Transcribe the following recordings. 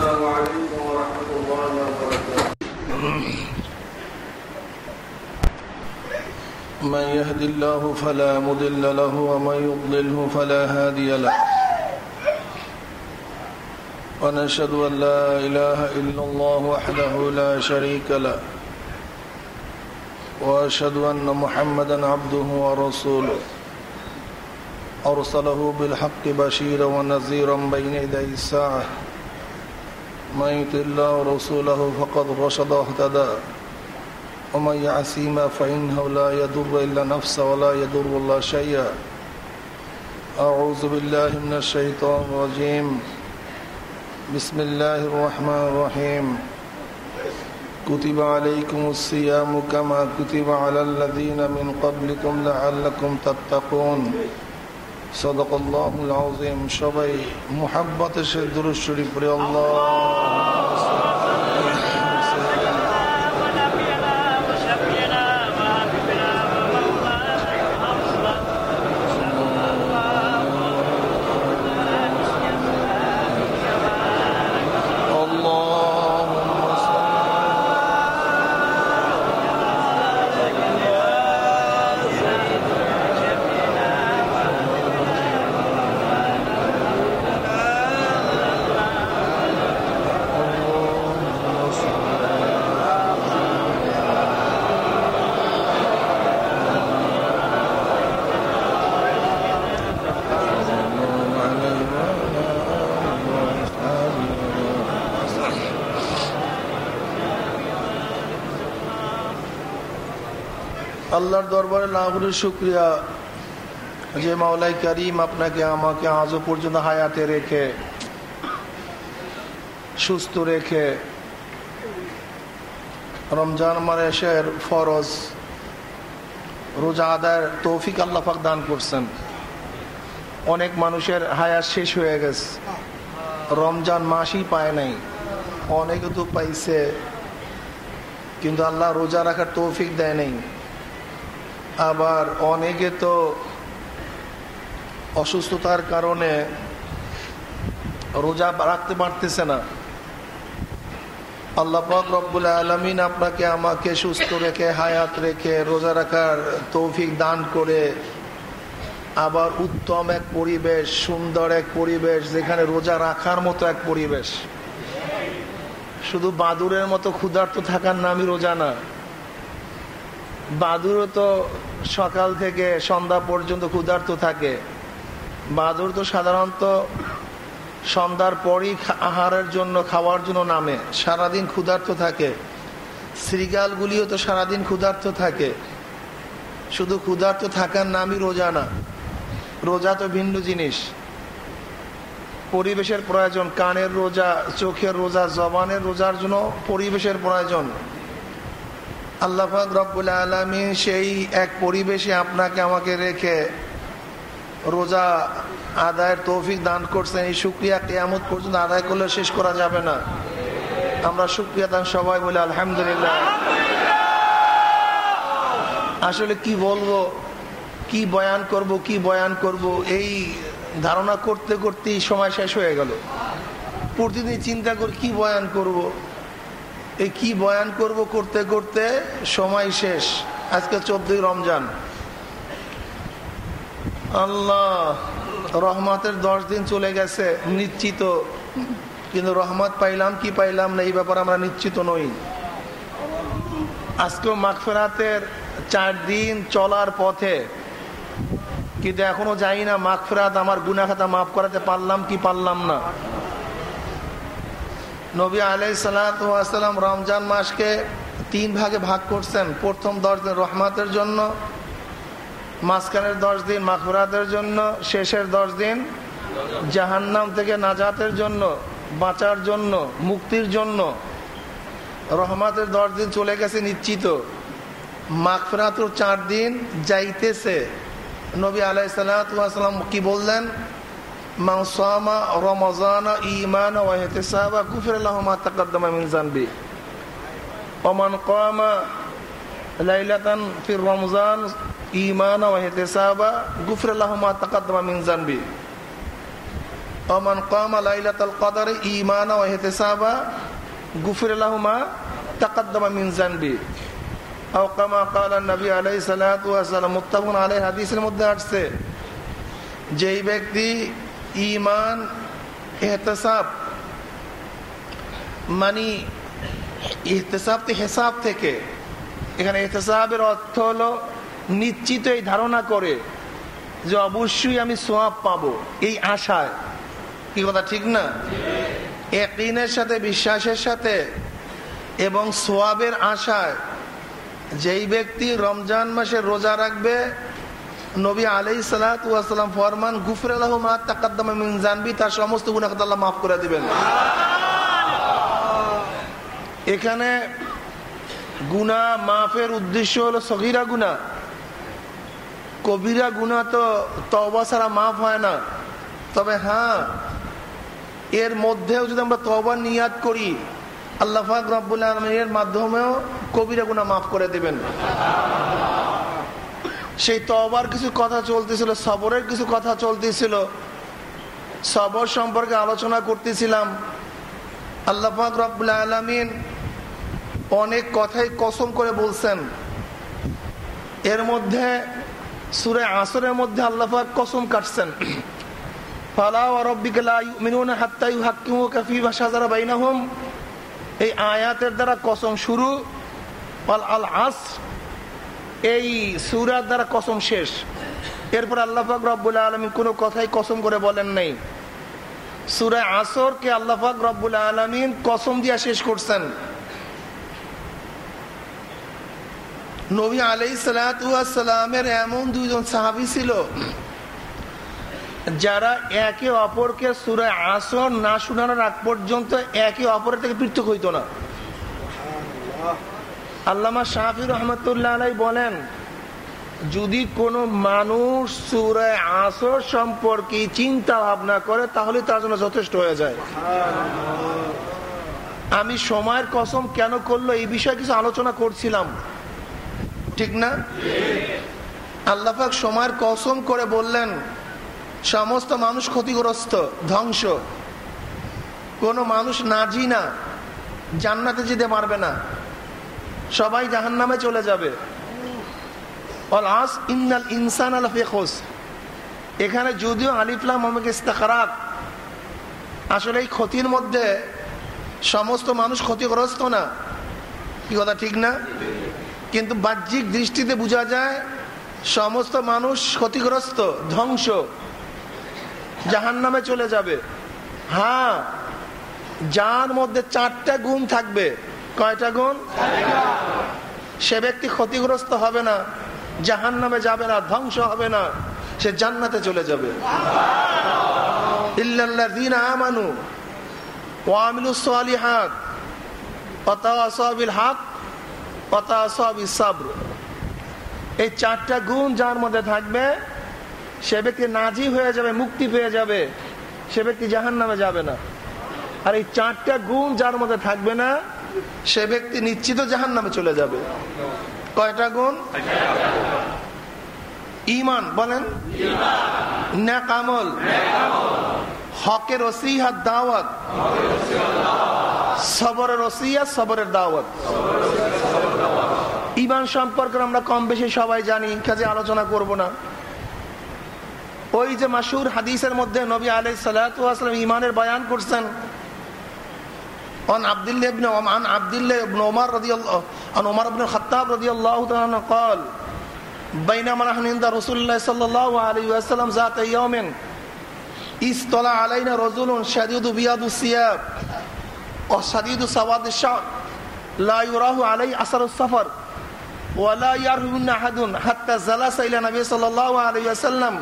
السلام عليكم ورحمة الله وبركاته. من يهد الله فلا مضل له ومن يضلله فلا هادي له. ونشهد أن لا إله إلا الله وحده لا شريك له. وأشهد أن محمدا عبده ورسوله. أرسله بالحق بشيرا ونذيرا بين يدي الساعة. من يطع الله ورسوله فقد رشد واهتدى. ومن يعصيما فإنه لا يضر إلا نفسه ولا يضر الله شيئا. أعوذ بالله من الشيطان الرجيم. بسم الله الرحمن الرحيم. كتب عليكم الصيام كما كتب على الذين من قبلكم لعلكم تتقون. صدق الله العظيم সবাই মোহাব্বতের সাথে দুরূদ শরীফ পড়ে আল্লাহ আল্লাহর দরবারে লাগুলি শুক্রিয়া যে মাওলাই করিম আপনাকে, আমাকে আজও পর্যন্ত হায়াতে রেখে, সুস্থ রেখে রমজান মাসের ফরজ রোজা আদায়ের তৌফিক আল্লাহাক দান করছেন। অনেক মানুষের হায়াত শেষ হয়ে গেছে। রমজান মাসই পায় নাই। অনেকে তো পাইছে, কিন্তু আল্লাহ রোজা রাখার তৌফিক দেয় নাই। আবার অনেকে তো অসুস্থতার কারণে রোজা রাখতে পারতেছে না। আল্লাহ পাক রব্বুল আলমিন আপনাকে আমাকে সুস্থ রেখে, হায়াত রেখে, রোজা রাখার তৌফিক দান করে আবার উত্তম এক পরিবেশ, সুন্দর এক পরিবেশ, যেখানে রোজা রাখার মতো এক পরিবেশ। শুধু বাদুরের মতো ক্ষুধার্ত থাকার নামই রোজা না। বাদুরও তো সকাল থেকে সন্ধ্যা পর্যন্ত ক্ষুধার্ত থাকে। বাদুর তো সাধারণত সন্ধ্যার পরই আহারের জন্য, খাওয়ার জন্য নামে। সারাদিন ক্ষুধার্ত থাকে। শ্রীগালগুলিও তো সারাদিন ক্ষুধার্ত থাকে। শুধু ক্ষুধার্ত থাকার নামই রোজা না। রোজা তো ভিন্ন জিনিস। পরিবেশের প্রয়োজন, কানের রোজা, চোখের রোজা, জবানের রোজার জন্য পরিবেশের প্রয়োজন। আল্লাহাক রব্বুল আলমী সেই এক পরিবেশে আপনাকে আমাকে রেখে রোজা আদায়ের তৌফিক দান করছেন। এই সুক্রিয়া কেয়ামত পর্যন্ত আদায় করলে শেষ করা যাবে না। আমরা সুক্রিয়া দান সবাই বলে আলহামদুলিল্লাহ। আসলে কি বলব? কি বয়ান করব, কি বয়ান করব? এই ধারণা করতে করতেই সময় শেষ হয়ে গেল। প্রতিদিন চিন্তা করি কি বয়ান করব। এই কি বয়ান করব করতে করতে? সময় শেষ। আজকে চোদ্দই রমজান। আল্লাহ, রহমতের দশ দিন চলে গেছে, নিশ্চিত। কিন্তু রহমত পাইলাম কি পাইলাম না, এই ব্যাপারে আমরা নিশ্চিত নই। আজকেও মাগফেরাতের চার দিন চলার পথে। কিন্তু এখনও যাই না, মাগফেরাত আমার গুনাখাতা মাফ করাতে পারলাম কি পারলাম না? নবী আলাই সালাম রমজান মাসকে তিন ভাগে ভাগ করছেন। প্রথম দশ দিন রহমাতের জন্য, মাঝখানের দশ দিন মাখবরাতের জন্য, শেষের দশ দিন জাহান্নাম থেকে নাজাতের জন্য, বাঁচার জন্য, মুক্তির জন্য। রহমাতের দশ দিন চলে গেছে নিশ্চিত। মাগফিরাতুর চার দিন যাইতেছে। নবী আলাই সাল্লাম কি বললেন? মাউসামা রমজান ইমান ওয়াহতিসাবা গুফির আল্লাহ মা তাকদ্দামা মিন জানবি ওমান কামা লাইলাতান ফির রমজান ইমান ওয়াহতিসাবা গুফির আল্লাহ মা তাকদ্দামা মিন জানবি ওমান কাম লাইলাতুল কদরে ঈমানা ওয়া ইহতিসাবা গুফির লাহু মা তাকাদ্দামা মিন জানবি আও কামা ক্বালা নবী আলাইহিস সালাতু ওয়াস সালাম মুত্তাফাকুন আলাইহি হাদিসের মধ্যে আসছে যেই ব্যক্তি ঈমান ইহতিসাব মানে ইহতিসাব হিসাব থেকে। এখানে এহতেসাবের অর্থ হলো, নিশ্চিত এই ধারণা করে যে অবশ্যই আমি সোয়াব পাবো এই আশায়। কি কথা, ঠিক না? একদিনের সাথে, বিশ্বাসের সাথে এবং সোয়াবের আশায় যেই ব্যক্তি রমজান মাসে রোজা রাখবে নবী আলাই সালাম ফরমান, গুফর জানবি তার সমস্ত গুণাখাত আল্লাহ মাফ করে দিবেন। এখানে গুনা মাফের উদ্দেশ্য হলো সগিরা গুনা কবিরা গুনা তো তবা ছাড়া মাফ হয় না। তবে হ্যাঁ এর মধ্যেও যদি আমরা তবা নিয়াদ করি, আল্লাহ রব্বুল আলমের মাধ্যমেও কবিরা গুনা মাফ করে দেবেন। সেই তবার কিছু কথা চলতেছিল, সবরের কিছু কথা চলতেছিল। সবর সম্পর্কে আলোচনা করতেছিলাম। আল্লাহ রব্বুল আলমিন অনেক কথাই কসম করে বলছেন। এর মধ্যে, সুরে আসরের মধ্যে আল্লাহাক কসম কাটছেন। এই আয়াতের দ্বারা কসম শুরু। আল আস এই সুরার দ্বারা কসম শেষ। এরপর আল্লাহাক রব্বুল আলমী কোনো কথাই কসম করে বলেন নাই। সুরায় আসরকে আল্লাহাক রব্বুল আলমিন কসম দিয়া শেষ করছেন। নবী আলাই সালামের এমন দুইজন সাহাবি ছিল, যারা একে অপরকে সুরায় আসর না শোনানোর আগ পর্যন্ত একে অপরের থেকে পৃথক হইত না। আল্লামা শাহি রহমতুল্লাহ আলাই বলেন, যদি কোনো মানুষ সুরায় আসর সম্পর্কে চিন্তা ভাবনা করে, তাহলে তার জন্য যথেষ্ট হয়ে যায়। আমি সময়ের কসম কেন করল, এই বিষয়ে কিছু আলোচনা করছিলাম। ঠিক না? আল্লাহাক সময়ের কসম করে বললেন, সমস্ত মানুষ ক্ষতিগ্রস্ত, ধ্বংস। কোন মানুষ নাজি না, জান্নাতে যেতে পারবে না। সবাই জাহান নামে চলে যাবে। ইনসান আল ফেখোস। এখানে যদিও আলিফলাম আমাকে আসলে এই ক্ষতির মধ্যে সমস্ত মানুষ ক্ষতিগ্রস্ত না। কি কথা, ঠিক না? কিন্তু বাহ্যিক দৃষ্টিতে বোঝা যায়, সমস্ত মানুষ ক্ষতিগ্রস্ত, ধ্বংস। জাহান নামে চলে যাবে। হ্যাঁ যার মধ্যে চারটা গুণ থাকবে। কয়টা গুণ? সে ব্যক্তি ক্ষতিগ্রস্ত হবে না জাহান নামে যাবে না, ধ্বংস হবে না, সে জান্নাতে চলে যাবে। এই চারটা গুণ যার মধ্যে থাকবে, সে ব্যক্তি নাজি হয়ে যাবে, মুক্তি পেয়ে যাবে, সে ব্যক্তি জাহান নামে যাবে না। আর এই চারটা গুণ যার মধ্যে থাকবে না সে ব্যক্তি নিশ্চিত জাহান নামে চলে যাবে। কয়টা গুণ? ইমান বলেন। হকের দাওয়াত। সবরের সবরের দাওয়াত। ইমান সম্পর্কে আমরা কম বেশি সবাই জানি, কাজে আলোচনা করব না। ওই যে মাসুর হাদিসের মধ্যে নবী আলাই সালাম ইমানের বয়ান করছেন عن عبد الله بن عن عبد الله بن عمر رضي الله عن عمر بن الخطاب رضي الله تعالى قال بينما نحن عند رسول الله صلى الله عليه وسلم ذات يوم استطلع علينا رجل شديد بياض الثياب وشديد سواد الشعر لا يراه عليه اثر السفر ولا يعرف من احد حتى جلس الى النبي صلى الله عليه وسلم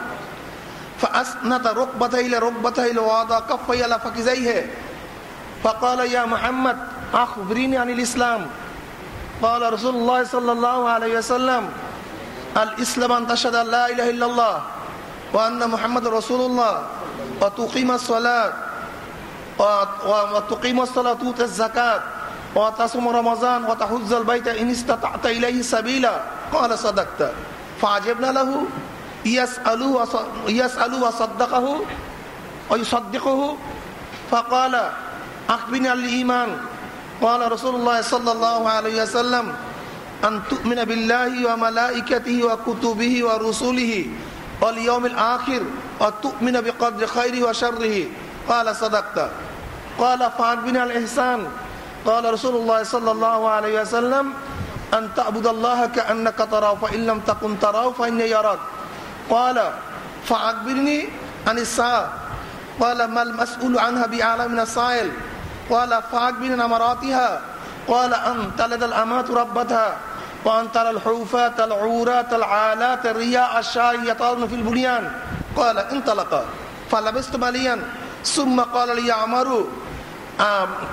فاسند ركبتيه الى ركبتيه ووضع كفيه على فخذيه فقال يا محمد أخبرني عن الإسلام. قال رسول الله صلى الله عليه وسلم الإسلام أن تشهد أن لا إله إلا الله وأن محمد رسول الله وتقيم الصلاة وتقيم الصلاة وتؤتي الزكاة وتصوم رمضان وتحج البيت إن استطعت إليه سبيلا. قال صدقت. فعجبنا له يسأله وصدقه ويصدقه. فقال أخبرني عن الإيمان. قال رسول الله صلى الله عليه وسلم أن تؤمن بالله وملائكته وكتبه ورسله واليوم الآخر وتؤمن بقدر خيره وشره. قال صدقت. قال فأخبرني عن الإحسان. قال رسول الله صلى الله عليه وسلم أن تعبد الله كأنك تراه فإن لم تكن تراه فإنه يراك. قال فأخبرني عن الساعة. قال ما المسؤول عنها بأعلى من السائل؟ قال فأخبرني عن أمراتها قال أن تلد الأمات ربتها. وأن ترى الحوفات العورات العالات الرياء الشاي يطارن في البنيان. قال انطلق. فلبست مليا. ثم قال لي عمر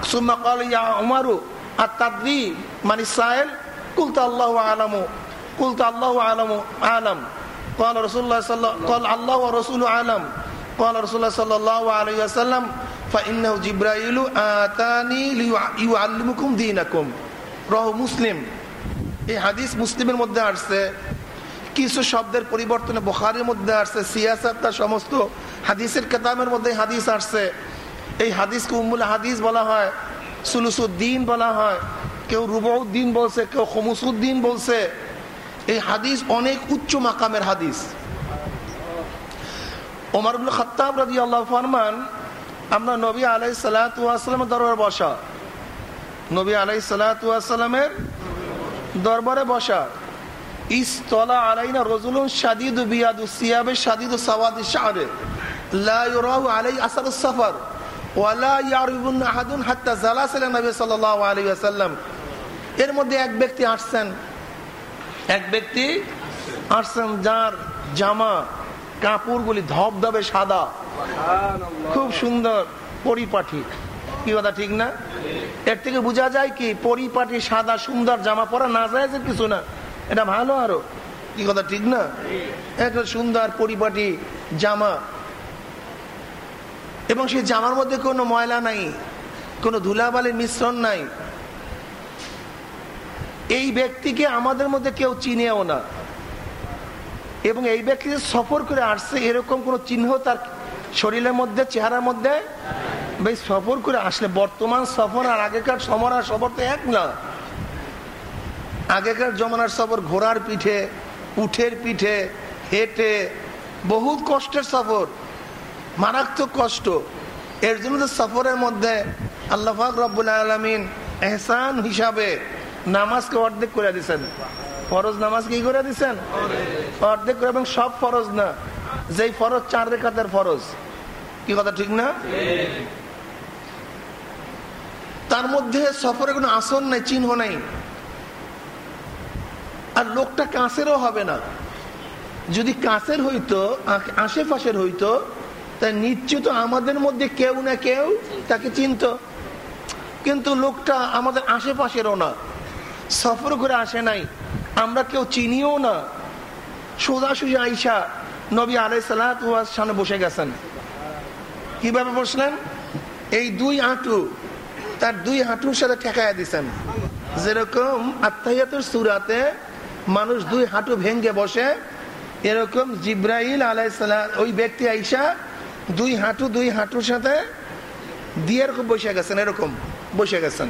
ثم قال يا عمر التدري من السائل؟ قلت الله أعلم. قلت الله أعلم أعلم. قال رسول الله صلى قال الله ورسوله أعلم. قال رسول الله صلى الله عليه وسلم فإنه جبرائيل آتاني ليعلمكم دينكم রহ মুসলিম এই হাদিস মুসলিমের মধ্যে আসছে কিছু শব্দের পরিবর্তনে বখারের মধ্যে আসছে সিয়াসাত তার সমস্ত হাদিসের কেতাবের মধ্যে হাদিস আসছে এই হাদিসকে উম্মুল হাদিস বলা হয় সুলুসুদ্দিন বলা হয় কেউ রুবউদ্দিন বলছে কেউ খমুসুদ্দিন বলছে এই হাদিস অনেক উচ্চ মাকামের হাদিস ওমরুল খত্তাব রাজি আল্লাহ ফরমান আমরা নবী আলাই সালাতামের দরবারে বসা। নবী আলাই সালাতামের দরবারে বসা। ইস্তলা আলাইনা রজুলুন সাদিদু বিয়াদু সিয়াবে সাদিদু সাওয়াদি শাহরে। লা আলাই আসার সফর। ওয়ালা আহাদুন হাত্তা আলাইহি এর মধ্যে এক ব্যক্তি আসছেন। এক ব্যক্তি আসছেন যার জামা কাপড়গুলি ধবধবে সাদা। খুব সুন্দর পরিপাঠি কি কথা, ঠিক না? এর থেকে বোঝা যায় কি, পরিপাটি, সাদা, সুন্দর জামা পরা না যায় কিছু না। এটা ভালো আরও। কি কথা, ঠিক না? একটা সুন্দর পরিপাটি জামা। এবং সেই জামার মধ্যে কোনো ময়লা নাই, কোনো ধুলাবালির মিশ্রণ নাই। এই ব্যক্তিকে আমাদের মধ্যে কেউ চিনেও না। এবং এই ব্যক্তি সফর করে আসছে, এরকম কোন চিহ্ন তার শরীরের মধ্যে, চেহারার মধ্যে? বেশ সফর করে আসলে বর্তমান সফর আর আগেকার সমর আর সফর তো এক না। আগেকার জমানার সফর ঘোড়ার পিঠে, উঠের পিঠে, হেঁটে, বহুত কষ্টের সফর, মারাত্মক কষ্ট। এর জন্য তো সফরের মধ্যে আল্লাহ রব্বুল আলমিন এহসান হিসাবে নামাজকে অর্ধেক করে দিচ্ছেন ফরজ নামাজ কি করে দিচ্ছেন অর্ধেক করে, এবং সব ফরজ না। যেই ফরজ, চার রেখাতের ফরজ। কি কথা, ঠিক না? তার মধ্যে সফরে কোনো আসন নাই, চিহ্ন নাই। আর লোকটা কাছেরও হবে না। যদি কাছের হইতো আশেপাশের হইতো তা নিশ্চিত আমাদের মধ্যে কেউ না কেউ তাকে চিনত। কিন্তু লোকটা আমাদের আশেপাশেরও না। সফর করে আসে নাই। আমরা কেউ চিনিও না। সোজাসুজি আইসা নবী আলাই সালাত সামনে বসে গেছেন। কীভাবে বসলেন? এই দুই হাঁটু তার দুই হাঁটুর সাথে ঠেকাইয়া দিচ্ছেন যেরকম আত্মাহিয়াতের সুরাতে মানুষ দুই হাঁটু ভেঙ্গে বসে, এরকম জিব্রাইল আলাইসালাম ওই ব্যক্তি আইসা দুই হাঁটু দুই হাঁটুর সাথে দিয়ে এরকম বসে গেছেন, এরকম বসে গেছেন।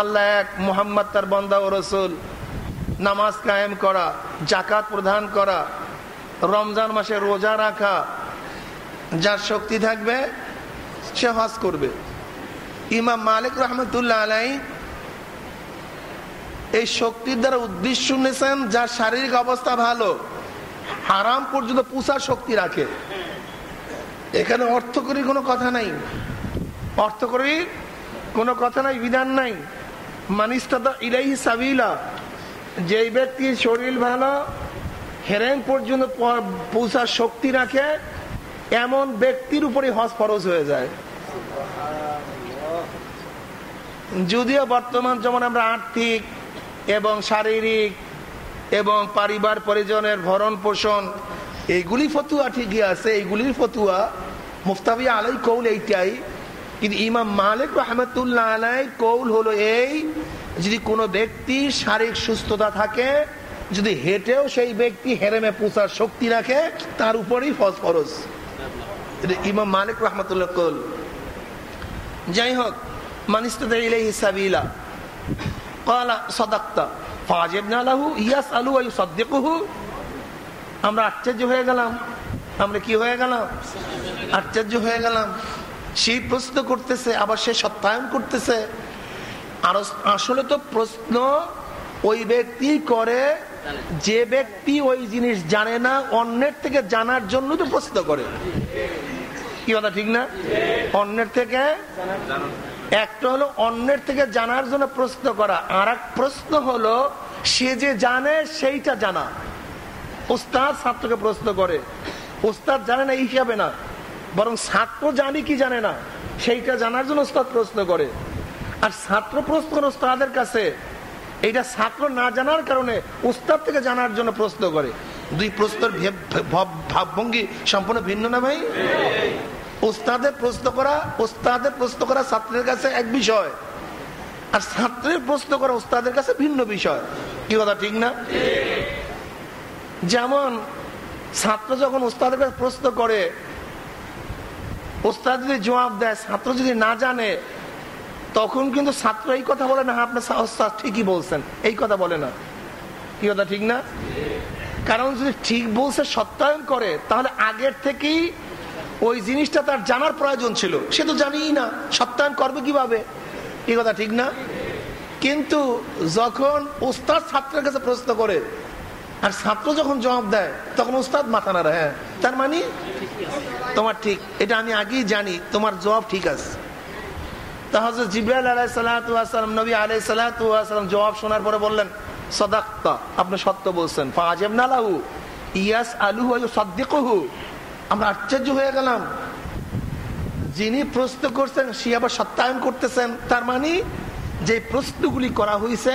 আল্লাহ এক মোহাম্মদ তার বন্দা ও রসুল। নামাজ কায়েম করা জাকাত প্রদান করা, রমজান মাসে রোজা রাখা, যার শক্তি থাকবে, সে হজ করবে। ইমাম মালিক রহমতুল্লাহ আলাই এই শক্তির দ্বারা উদ্দেশ্য নিয়েছেন, যার শারীরিক অবস্থা ভালো, হারাম পর্যন্ত পুষার শক্তি রাখে। এখানে অর্থকরীর কোনো কথা নাই। অর্থকরীর কোনো কথা নাই, বিধান নাই। ইলাই সাবিলা, যেই ব্যক্তির শরীর ভালো, হেরেন পর্যন্ত পৌঁছার শক্তি রাখে, এমন ব্যক্তির উপরে হজ ফরজ হয়ে যায়। যদিও বর্তমান যেমন আমরা আর্থিক এবং শারীরিক এবং পরিবার পরিজনের ভরণ পোষণ এইগুলি ফতুয়া ঠিকই আছে, এইগুলির ফতুয়া মুফতাবি আলাই কৌল এইটাই। কিন্তু ইমাম মালিক রহমতুল্লাহ আলাই কৌল হলো এই, যদি কোনো ব্যক্তি শারীরিক সুস্থতা থাকে, যদি হেঁটেও সেই ব্যক্তি হেরেমে পুষার শক্তি রাখে, তার উপরেই ফজ ফরজ। ইমাম মালিক রহমতুল্লাহ কৌল। যাই হোক মানিস্তা ইলাইহি সাবিলা, ক্বালা সাদাকতা ফাজিবনা লাহু ইয়াসআলু ওয়া ইউসাদ্দিকুহু। আমরা আশ্চর্য হয়ে গেলাম। আমরা কি হয়ে গেলাম? আশ্চর্য হয়ে গেলাম। সেই প্রশ্ন করতেছে, আবার সে সত্যায়ন করতেছে। আর আসলে তো প্রশ্ন ওই ব্যক্তি করে, যে ব্যক্তি ওই জিনিস জানে না, অন্যের থেকে জানার জন্য তো প্রশ্ন করে। কি কথা, ঠিক না? অন্যের থেকে একটা হলো অন্যের থেকে জানার জন্য প্রশ্ন করা। আর এক প্রশ্ন হলো, সে যে জানে, সেইটা জানা। উস্তাদ ছাত্রকে প্রশ্ন করে। উস্তাদ জানে না, এই হিসাবে না। বরং ছাত্র জানি কি জানে না, সেইটা জানার জন্য উস্তাদ প্রশ্ন করে। আর ছাত্র প্রশ্ন করে উস্তাদের কাছে, এইটা ছাত্র না জানার কারণে উস্তাদ থেকে জানার জন্য প্রশ্ন করে। দুই প্রশ্নের ভাবভঙ্গি সম্পূর্ণ ভিন্ন না ভাই? উস্তাদের প্রশ্ন করা উস্তাদের প্রশ্ন করা ছাত্রের কাছে এক বিষয়, আর ছাত্রের প্রশ্ন করা উস্তাদের কাছে ভিন্ন বিষয়। কি কথা, ঠিক না? যেমন ছাত্র যখন উস্তাদের কাছে প্রশ্ন করে উস্তাদ যদি জবাব দেয় ছাত্র যদি না জানে তখন কিন্তু ছাত্র এই কথা বলে না হ্যাঁ, আপনার উস্তাদ ঠিকই বলছেন এই কথা বলে না। কি কথা ঠিক না? কারণ যদি ঠিক বলছে সত্যায়ন করে তাহলে আগের থেকেই ওই জিনিসটা তার জানার প্রয়োজন ছিল। সে তো জানিই না সত্যায়ন করবে কীভাবে? কি কথা ঠিক না? কিন্তু যখন ওস্তাদ ছাত্রের কাছে প্রশ্ন করে আর ছাত্র যখন জবাব দেয়, তখন উস্তাদ মাথা না হ্যাঁ। তার মানে তোমার ঠিক, এটা আমি আগেই জানি, তোমার জবাব ঠিক আছে। তাহলে জিব্রাইল আলাই সালাম, নবী আলাই সালাম জবাব শোনার পরে বললেন, সদাক্তা, আপনি সত্য বলছেন। ফাজেব নালাহু ইয়াস আলু সদ্দিকহু আমরা আশ্চর্য হয়ে গেলাম। যিনি প্রশ্ন করছেন, সে আবার সত্যায়ন করতেছেন। তার মানে যে প্রশ্নগুলি করা হয়েছে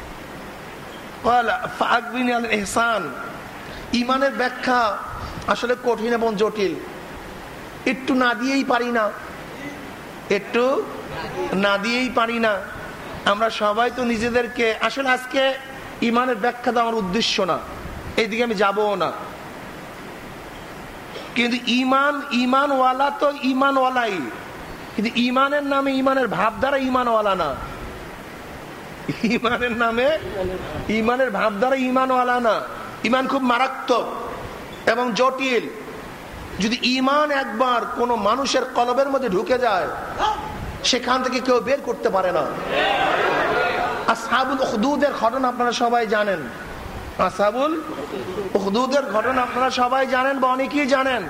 এহসান ইমানের ব্যাখ্যা আসলে কঠিন এবং জটিল। একটু না দিয়েই পারি না। একটু না দিয়েই পারি না। আমরা সবাই তো নিজেদেরকে, আসলে আজকে ইমানের ব্যাখ্যা তো আমার উদ্দেশ্য না। এইদিকে আমি যাবও না। কিন্তু ইমান, ইমানওয়ালা তো ইমানওয়ালাই। কিন্তু ইমানের নামে ইমানের ভাব দ্বারা ইমানওয়ালা না। ইমানের নামে? ইমানের ভাব দ্বারা ইমানওয়ালা না। ইমান খুব মারাত্মক এবং জটিল। যদি ইমান একবার কোন মানুষের কলবের মধ্যে ঢুকে যায়, সেখান থেকে কেউ বের করতে পারে না। আসাবুল উখদুদের ঘটনা আপনারা সবাই জানেন। আসাবুল উখদুদের ঘটনা আপনারা সবাই জানেন বা অনেকেই জানেন।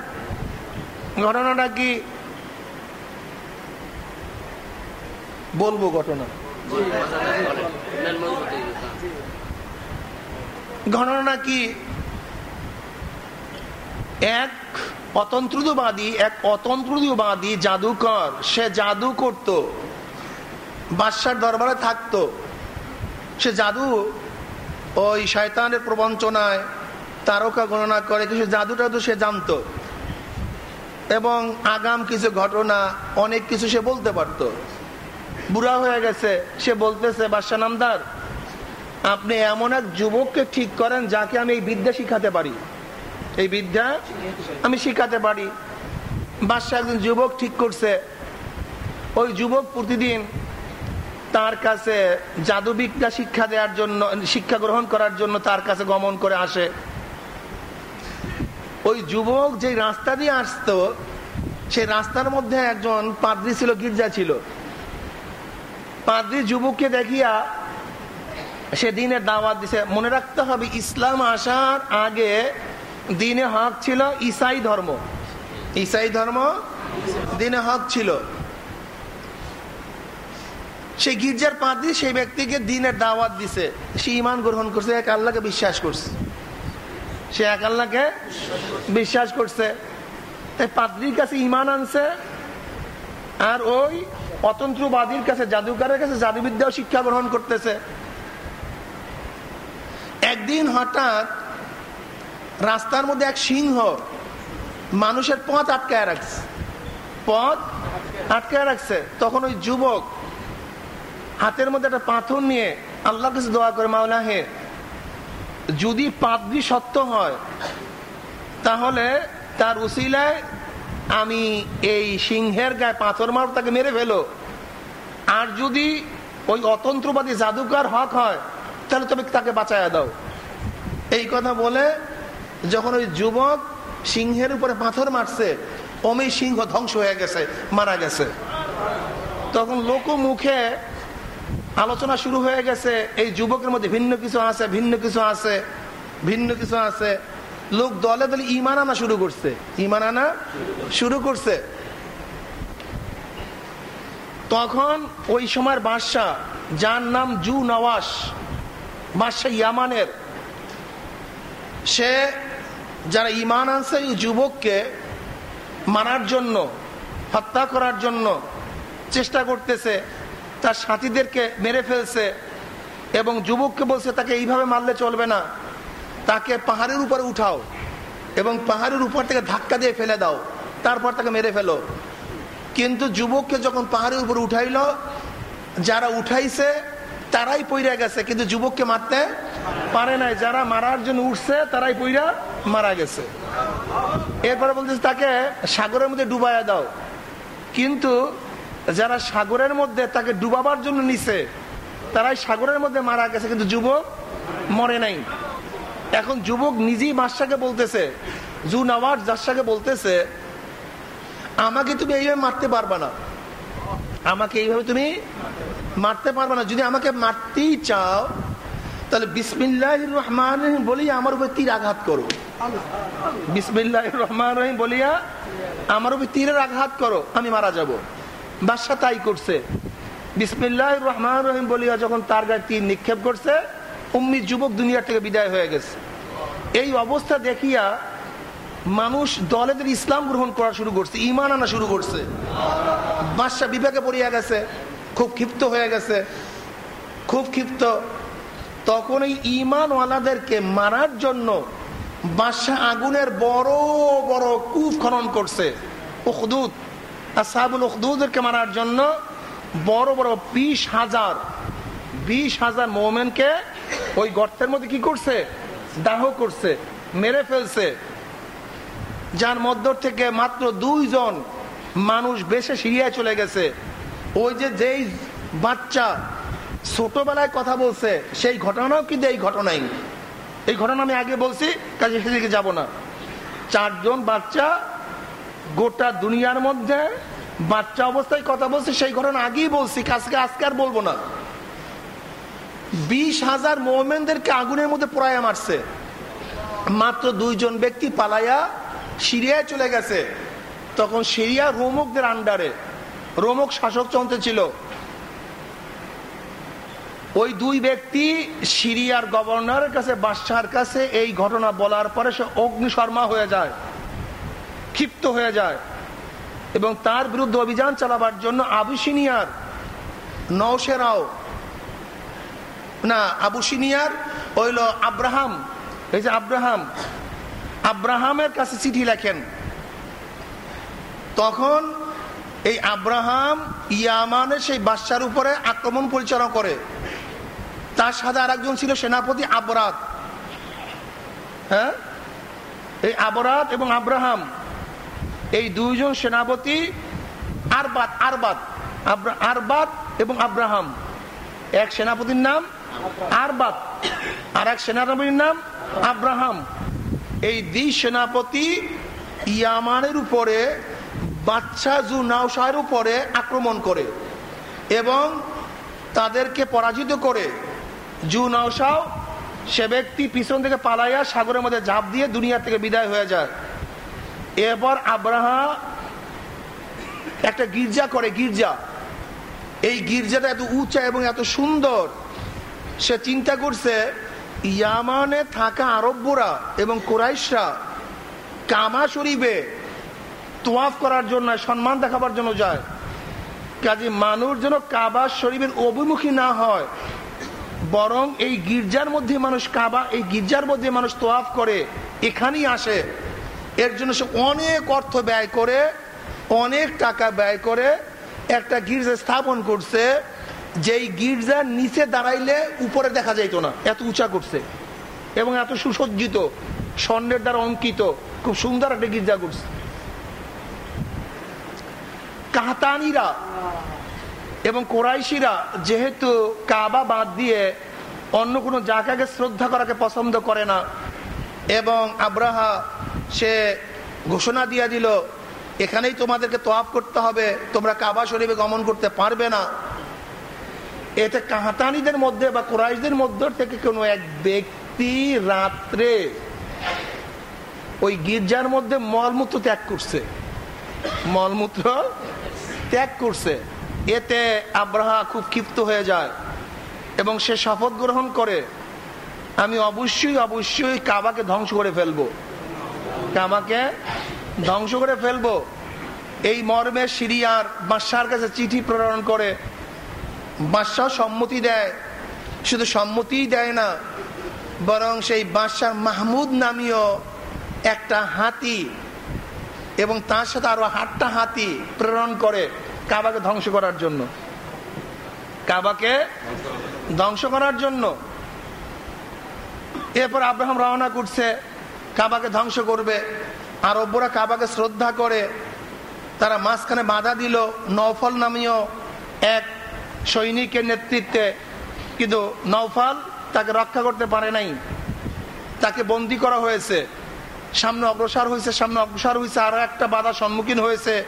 ঘটনাটা কি? বলব ঘটনা। ঘটনা কি? এক অতন্ত্রবাদী এক অতন্ত্রবাদী জাদুকর, সে জাদু করত, বাদশার দরবারে থাকতো। সে জাদু ওই শয়তানের প্রবঞ্চনায় তারকা গণনা করে কিছু জাদু টাদু সে জানত। এবং আগাম কিছু ঘটনা, অনেক কিছু সে বলতে পারত। বুড়া হয়ে গেছে। সে বলতেছে, বাদশা নামদার, আপনি এমন এক যুবককে ঠিক করেন যাকে আমি এই বিদ্যা শিখাতে পারি। এই বিদ্যা আমি শিখাতে পারি। বাদশাহ একজন যুবক ঠিক করছে। ওই যুবক প্রতিদিন তার কাছে জাদুবিদ্যা শিক্ষা দেওয়ার জন্য, শিক্ষা গ্রহণ করার জন্য তার কাছে গমন করে আসে। ওই যুবক যে রাস্তা দিয়ে আসতো, সেই রাস্তার মধ্যে একজন পাদ্রি ছিল, গির্জা ছিল। পাদ্রি যুবককে দেখিয়া সে দিনের দাওয়াত দিছে। মনে রাখতে হবে, ইসলাম আসার আগে দিনে হক ছিল ইসাই ধর্ম। ইসাই ধর্ম দিনে হক ছিল। সেই গির্জার পাদ্রি সেই ব্যক্তিকে দিনের দাওয়াত দিছে। সে ইমান গ্রহণ করছে, এক আল্লাহকে বিশ্বাস করছে। সে এক আল্লাহকে বিশ্বাস করছে। তাই পাদ্রির কাছে ইমান আনছে, আর ওই অতন্ত্রবাদীর কাছে, জাদুকারের কাছে জাদুবিদ্যাও শিক্ষা গ্রহণ করতেছে। একদিন হঠাৎ রাস্তার মধ্যে এক সিংহ মানুষের পথ আটকায় রাখছে। পথ আটকায় রাখছে। তখন ওই যুবক হাতের মধ্যে একটা পাথর নিয়ে আল্লাহ কাছে দোয়া করে, মাওলা হে, যদি পাদ্রি সত্য হয়, তাহলে তার উসিলায় আমি এই সিংহের গায়ে পাথর মার তাকে মেরে ফেলো। আর যদি ওই অতন্ত্রবাদী জাদুকার হক হয়, তাহলে তুমি তাকে বাঁচায় দাও। এই কথা বলে যখন ওই যুবক সিংহের উপরে পাথর মারছে অমি সিংহ ধ্বংস হয়ে গেছে, মারা গেছে। তখন লোক মুখে আলোচনা শুরু হয়ে গেছে, এই যুবকের মধ্যে ভিন্ন কিছু আছে, ভিন্ন কিছু আছে, ভিন্ন কিছু আছে। লোক দলে দলে ইমান আনা শুরু করছে। ইমান আনা শুরু করছে। তখন ওই সময়ের বাদশাহ, যার নাম জু নওয়াস বাদশাহ ইয়ামানের, সে যারা ইমান আনছে এই যুবককে মারার জন্য, হত্যা করার জন্য চেষ্টা করতেছে, তার সাথীদেরকে মেরে ফেলছে এবং যুবককে বলছে, তাকে এইভাবে মারলে চলবে না। তাকে পাহাড়ের উপরে উঠাও এবং পাহাড়ের উপর থেকে ধাক্কা দিয়ে ফেলে দাও, তারপর তাকে মেরে ফেলো। কিন্তু যুবককে যখন পাহাড়ের উপর উঠাইল, যারা উঠাইছে তারাই পইরা গেছে, কিন্তু যুবককে মারতে পারে নাই। যারা মারার জন্য উঠছে তারাই পইরা মারা গেছে। এরপরে বলতেছে, তাকে সাগরের মধ্যে ডুবাইয়া দাও। কিন্তু যারা সাগরের মধ্যে তাকে ডুবাবার জন্য নিছে, তারাই সাগরের মধ্যে মারা গেছে, কিন্তু যুবক মরে নাই। এখন যুবক নিজেই বাদশাকে বলতেছে, জু নওয়াজ জাসাকে বলতেছে, আমাকে তুমি এইভাবে মারতে পারবা না। আমাকে এইভাবে তুমি মারতে পারবে না। যদি আমাকে মারতেই চাও, তাহলে বিসমিল্লাহ রহমান রহিম বলিয়া আমার উপর তীর আঘাত করো। বিসমিল্লাহ রহমান রহিম বলিয়া আমার উপর তীরের আঘাত করো, আমি মারা যাব। বাদশাহ তাই করছে। বিসমিল্লাহ রহমান রহিম বলিয়া যখন তার গায়ে তীর নিক্ষেপ করছে উম্মি যুবক দুনিয়া থেকে বিদায় হয়ে গেছে। এই অবস্থা দেখিয়া মানুষ দলেদের ইসলাম গ্রহণ করা শুরু করছে, ইমান আনা শুরু করছে। বাদশাহ বিবেকে পড়িয়া গেছে, খুব ক্ষিপ্ত হয়ে গেছে। খুব ক্ষিপ্ত। তখন এই ইমানওয়ালাদেরকে মারার জন্য বাদশাহ আগুনের বড় বড় কূপ খনন করছে। উখদুদ আসাবুল উখদুদেরকে মারার জন্য বড় বড় বিশ হাজার বিশ হাজার মোমেনকে ওই গর্তের মধ্যে কি করছে? দাহ করছে, মেরে ফেলছে। যার মধ্য থেকে মাত্র দুইজন মানুষ বেশে সিরিয়ায় চলে গেছে। ওই যে যেই বাচ্চা ছোটবেলায় কথা বলছে, সেই ঘটনাও কিন্তু এই ঘটনাই। এই ঘটনা আমি আগে বলছি, কাজে সেদিকে যাব না। চারজন বাচ্চা গোটা দুনিয়ার মধ্যে বাচ্চা অবস্থায় কথা বলছে, সেই ঘটনা আগেই বলছি, কাজকে আজকে আর বলব না। বিশ হাজার মোহামেনদেরকে আগুনের মধ্যে পড়াইয়া মারছে। মাত্র দুইজন ব্যক্তি পালাইয়া সিরিয়ায় চলে গেছে। তখন সিরিয়া রোমকদের আন্ডারে। রোমক শাসকতন্ত্রে ছিল। ওই দুই ব্যক্তি সিরিয়ার গভর্নরের কাছে, বাদশার কাছে এই ঘটনা বলার পরে সে অগ্নিশর্মা হয়ে যায়, ক্ষিপ্ত হয়ে যায় এবং তার বিরুদ্ধে অভিযান চালাবার জন্য আবিসিনিয়ার নৌসেরাও না আবুসিনিয়ার হইল আব্রাহাম। এই যে আব্রাহাম। আব্রাহামের কাছে চিঠি লেখেন। তখন এই আব্রাহাম ইয়ামানের সেই বাদশার উপরে আক্রমণ পরিচালনা করে। তার সাথে আর একজন ছিল সেনাপতি আবরাত। হ্যাঁ? এই আবরাত এবং আব্রাহাম, এই দুইজন সেনাপতি আরবাত আরবাত আরবাত এবং আব্রাহাম। এক সেনাপতির নাম আরবাত। আর এক সেনাপতির নাম আব্রাহাম। এই দুই সেনাপতি ইয়ামানের উপরে বাচ্চা জু নাওশাহের উপরে আক্রমণ করে এবং তাদেরকে পরাজিত করে। জু নাওশাও সে ব্যক্তি পিছন থেকে পালাইয়া সাগরের মধ্যে ঝাঁপ দিয়ে দুনিয়া থেকে বিদায় হয়ে যায়। এরপর আব্রাহা একটা গির্জা করে, গির্জা। এই গির্জাটা এত উঁচা এবং এত সুন্দর সে চিন্তা করছে, ইয়ামানে থাকা আরব্যরা এবং কোরাইশরা কামা শরীফে তোয়াফ করার জন্য, সম্মান দেখাবার জন্য যায়। কাজে মানুষ যেন কাবা শরীফের অভিমুখী না হয়, বরং এই গির্জার মধ্যে মানুষ কাবা, এই গির্জার মধ্যে মানুষ তোয়াফ করে, এখানেই আসে। এর জন্য সে অনেক অর্থ ব্যয় করে, অনেক টাকা ব্যয় করে একটা গির্জা স্থাপন করছে। যেই গির্জার নিচে দাঁড়াইলে উপরে দেখা যাইতো না, এত উঁচা করছে। এবং এত সুসজ্জিত, স্বর্ণের দ্বারা অঙ্কিত, খুব সুন্দর একটা গির্জা করছে। কাহতানিরা এবং কোরাইশিরা যেহেতু কাবা বাদ দিয়ে অন্য কোনো জায়গাকে শ্রদ্ধা করাকে পছন্দ করে না, এবং আব্রাহা সে ঘোষণা দিয়া দিল, এখানেই তোমাদেরকে তোয়াফ করতে হবে, তোমরা কাবা শরীফে গমন করতে পারবে না। এতে কাহাতানিদের মধ্যে বা কোরাইশদের মধ্য থেকে কোনো এক ব্যক্তি রাত্রে ওই গির্জার মধ্যে মলমূত্র ত্যাগ করছে। মলমূত্র ত্যাগ করছে। এতে আব্রাহা খুব ক্ষিপ্ত হয়ে যায় এবং সে শপথ গ্রহণ করে, আমি অবশ্যই অবশ্যই কাবাকে ধ্বংস করে ফেলব। কাবাকে ধ্বংস করে ফেলব। এই মর্মে সিরিয়ার বাদশার কাছে চিঠি প্রেরণ করে বাদশাহ সম্মতি দেয়। শুধু সম্মতিই দেয় না, বরং সেই বাদশাহ মাহমুদ নামীয় একটা হাতি এবং তার সাথে আরও হাটটা হাতি প্রেরণ করে কাবাকে ধ্বংস করার জন্য। কাবাকে ধ্বংস করার জন্য। এরপর আব্রাহাম রওনা করছে, কাবাকে ধ্বংস করবে। আর অব্যরা কাবাকে শ্রদ্ধা করে, তারা মাঝখানে বাধা দিল। নৌফল নামীয় এক সৈনিকের নেতৃত্বে কিন্তু নৌফাল তাকে রক্ষা করতে পারে নাই। তাকে বন্দি করা হয়েছে। সামনে অগ্রসর হয়েছে, সামনে অগ্রসর হয়েছে, আরও একটা বাধা সম্মুখীন হয়েছে।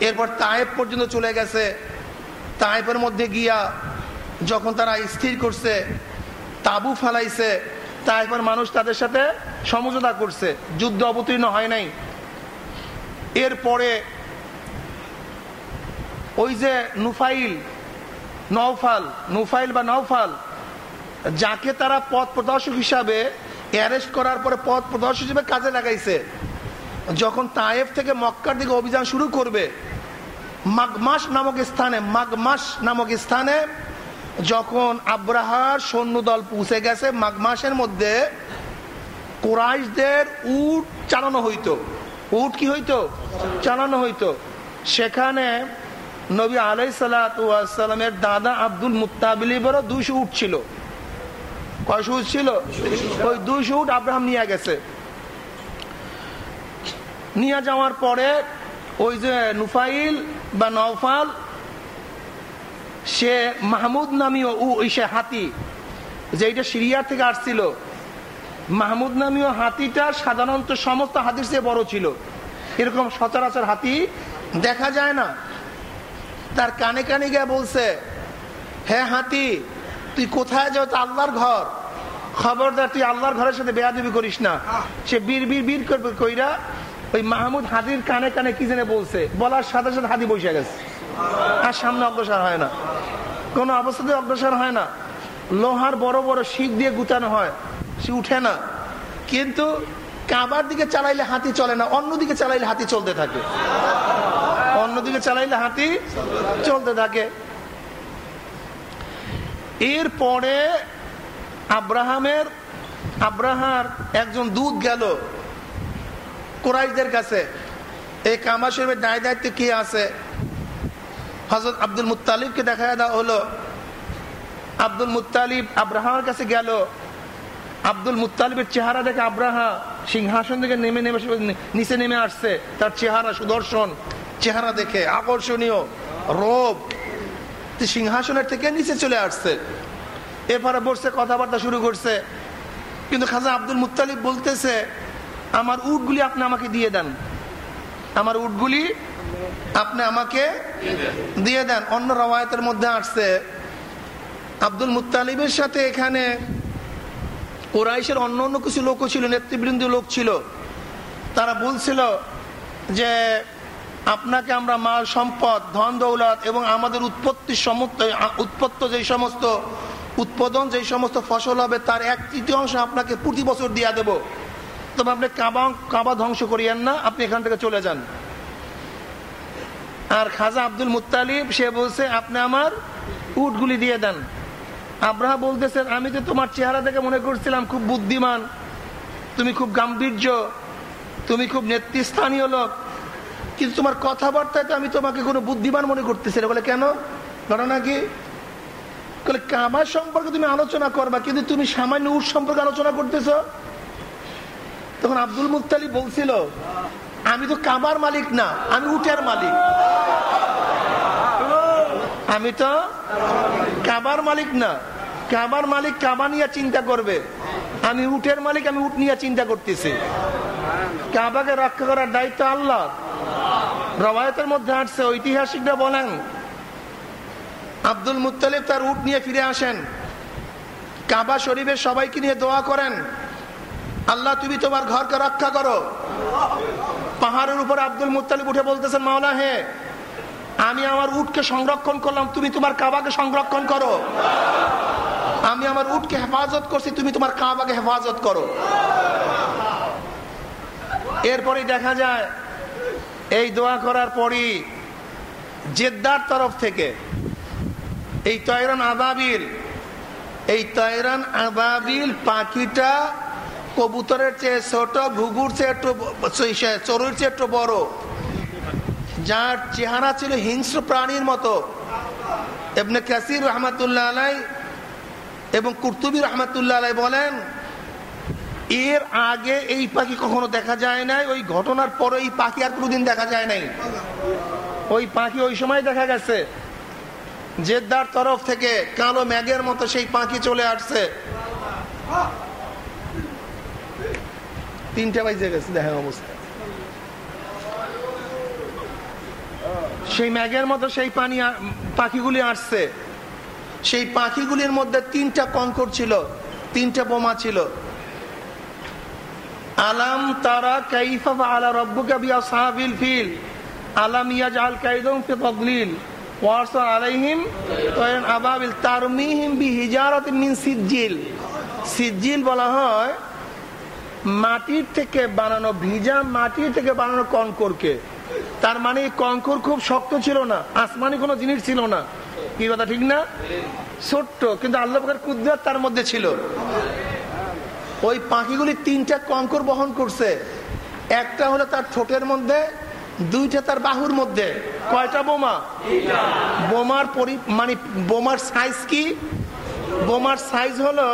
এরপর তায়েব পর্যন্ত চলে গেছে। তায়েবের মধ্যে গিয়া যখন তারা স্থির করছে, তাবু ফেলাইছে, তায়েবের মানুষ তাদের সাথে সমঝোতা করছে। যুদ্ধ অবতীর্ণ হয় নাই। এরপরে ওই যে নুফাইল নৌফাল নুফাইল বা নৌফাল যাকে তারা পথ প্রদর্শক হিসাবে অ্যারেস্ট করার পরে পথ প্রদর্শক হিসেবে কাজে লাগাইছে। যখন তায়েফ থেকে মক্কার দিকে অভিযান শুরু করবে, মাগমাস নামক স্থানে, মাগমাস নামক স্থানে যখন আব্রাহার সৈন্যদল পৌঁছে গেছে মাঘ মধ্যে কোরাইশদের উট চালানো হইতো। উট কি হইতো? চালানো হইতো। সেখানে নবী আলাই সালামের দাদা আব্দুল মুতাবিলিবেরও দুইশো উঠ ছিল। কয়শো উঠ ছিল? ওই দুইশো উঠ আব্রাহাম নিয়ে গেছে। নিয়ে যাওয়ার পরে ওই যে নুফাইল বা নওফাল, সে মাহমুদ নামীয় উ সে হাতি যেটা সিরিয়ার থেকে আসছিল, মাহমুদ নামীয় হাতিটা সাধারণত সমস্ত হাতির চেয়ে বড় ছিল। এরকম সচরাচর হাতি দেখা যায় না। তার কানে কানে গিয়ে বলছে হ্যাঁ হাতি, তুই কোথায় যাও? তো আল্লাহর ঘর। খবরদার, তুই আল্লাহর ঘরের সাথে বেয়াদবি করিস না। সে বীর বীর বীর করবে কইরা ওই মাহমুদ হাতির কানে কানে কি জেনে বলছে, বলার সাথে সাথে হাতি বসে গেছে। আর সামনে অগ্রসর হয় না। কোনো অবস্থাতে অগ্রসর হয় না। লোহার বড় বড় শীত দিয়ে গুতানো হয়। সে উঠে না। কিন্তু কাবার দিকে চালাইলে হাতি চলে না, অন্যদিকে চালাইলে হাতি চলতে থাকে। অন্যদিকে চালাইলে হাতি চলতে থাকে। এরপরে আব্রাহামের, আব্রাহার একজন দুধ গেল কোরাইশদের কাছে। এই কামা শরীফের দায় দায়িত্ব কি আছে? হজরত আব্দুল মুতালিবকে দেখা দেওয়া হলো। আব্দুল মুতালিব আব্রাহামের কাছে গেল। আব্দুল মুতালিবের চেহারা দেখে আব্রাহা সিংহাসন থেকে নেমে নেমে নিচে নেমে আসছে। তার চেহারা সুদর্শন। চেহারা দেখে আকর্ষণীয়। রোগ সিংহাসনের থেকে নিচে চলে আসছে। এরপরে বসছে, কথাবার্তা শুরু করছে। কিন্তু খাজা আব্দুল মুতালিব বলতেছে, আমার উটগুলি আপনি আমাকে দিয়ে দেন। আমার উটগুলি আপনি আমাকে দিয়ে দেন। অন্য রবায়তের মধ্যে আসছে। আব্দুল মুতালিবের সাথে এখানে কোরাইশের অন্য অন্য কিছু লোকও ছিল নেতৃবৃন্দ লোক ছিল। তারা বলছিল যে, আপনাকে আমরা মাল, সম্পদ, ধন, দৌলত এবং আমাদের উৎপত্তির সমস্ত, উৎপত্ত যে সমস্ত, উৎপাদন যে সমস্ত ফসল হবে, তার এক তৃতীয়াংশ আপনাকে প্রতি বছর দিয়া দেব। তবে আপনি কাবা কাবা ধ্বংস করিয়েন না, আপনি এখান থেকে চলে যান। আর খাজা আব্দুল মুতালিব সে বলছে, আপনি আমার উটগুলি দিয়ে দেন। আব্রাহা বলতেছেন, আমি তো তোমার চেহারা দেখে মনে করছিলাম খুব বুদ্ধিমান, তুমি খুব গাম্ভীর্য, তুমি খুব নেতৃস্থানীয় লোক, কিন্তু তোমার কথাবার্তায় তো আমি তোমাকে কোনো বুদ্ধিমান মনে করতেছি না। বলে, কেন? ঘটনা কি বলে কাবার সম্পর্কে তুমি আলোচনা করবা, কিন্তু তুমি সামান্য উট সম্পর্কে আলোচনা করতেছ? তখন আব্দুল মুক্তালি বলছিল, আমি তো কাবার মালিক না, আমি উটের মালিক। আমি তো কাবার মালিক না। কাবার মালিক কাবা নিয়ে চিন্তা করবে। আমি উটের মালিক, আমি উট নিয়ে চিন্তা করতেছি। কাবাকে রক্ষা করার দায়িত্ব আল্লাহ। রবায়তের মধ্যে আসছে, ঐতিহাসিকরা বলেন, আব্দুল মুতালিব তার উট নিয়ে ফিরে আসেন। কাবা শরীফের সবাইকে নিয়ে দোয়া করেন, আল্লাহ তুমি তোমার ঘরকে রক্ষা করো। পাহাড়ের উপর আব্দুল মুতালিব উঠে বলতেছেন মাওলা হে আমি আমার উটকে সংরক্ষণ করলাম, তুমি তোমার কাবাকে সংরক্ষণ করো। আমি আমার উটকে হেফাজত করছি, তুমি তোমার কাবাকে হেফাজত করো। এরপরে দেখা যায়, এই দোয়া করার পরই জেদ্দার তরফ থেকে, এই তয়রান আবাবিল, এই তয়রান আবাবিল পাখিটা কবুতরের চেয়ে ছোট, ঘুঘুর চেয়ে একটু চরুর চেয়ে একটু বড়। যার চেহারা ছিল হিংস্র প্রাণীর মতো। এমনি কাসির রহমতুল্লাহ আলাই এবং কুর্তুবী রহমতুল্লাহ আলাই বলেন, এর আগে এই পাখি কখনো দেখা যায় নাই, ওই ঘটনার পরে এই পাখি আর কোনোদিন দেখা যায় নাই। ওই পাখি ওই সময় দেখা গেছে, জেদ্দার তরফ থেকে কালো ম্যাগের মতো সেই পাখি চলে আসছে। তিনটা বাজে গেছে, দেখা অবস্থা। সেই ম্যাগের মতো সেই পানি পাখিগুলি আসছে। সেই পাখিগুলির মধ্যে তিনটা কঙ্কর ছিল, তিনটা বোমা ছিল। আলাম তারা কাইফা আলা রব্বুকা বিয়া সাহাবিল ফিল। আলাম ইয়াজআল কাইদাহুম ফি তাদলিল ওয়ারসাল আলাইহিম তায়রান আবাবিল তারমিহিম বিহিজারাতিন মিন সিজিল সিজিল বলা হয় মাটির থেকে বানানো, ভিজা মাটির থেকে বানানো কঙ্করকে। তার মানে কঙ্কর খুব শক্ত ছিল না, আসমানি কোনো জিনিস ছিল না। কি কথা, ঠিক না? ছোট্ট, কিন্তু আল্লাহ কুদরত তার মধ্যে ছিল। ওই পাখিগুলি তিনটা কঙ্কর বহন করছে। একটা হলো তার ঠোঁটের মধ্যে, দুইটা তার বাহুর মধ্যে। কয়টা বোমা? বোমার পরি মানে বোমার সাইজ কি? বোমার সাইজ হলো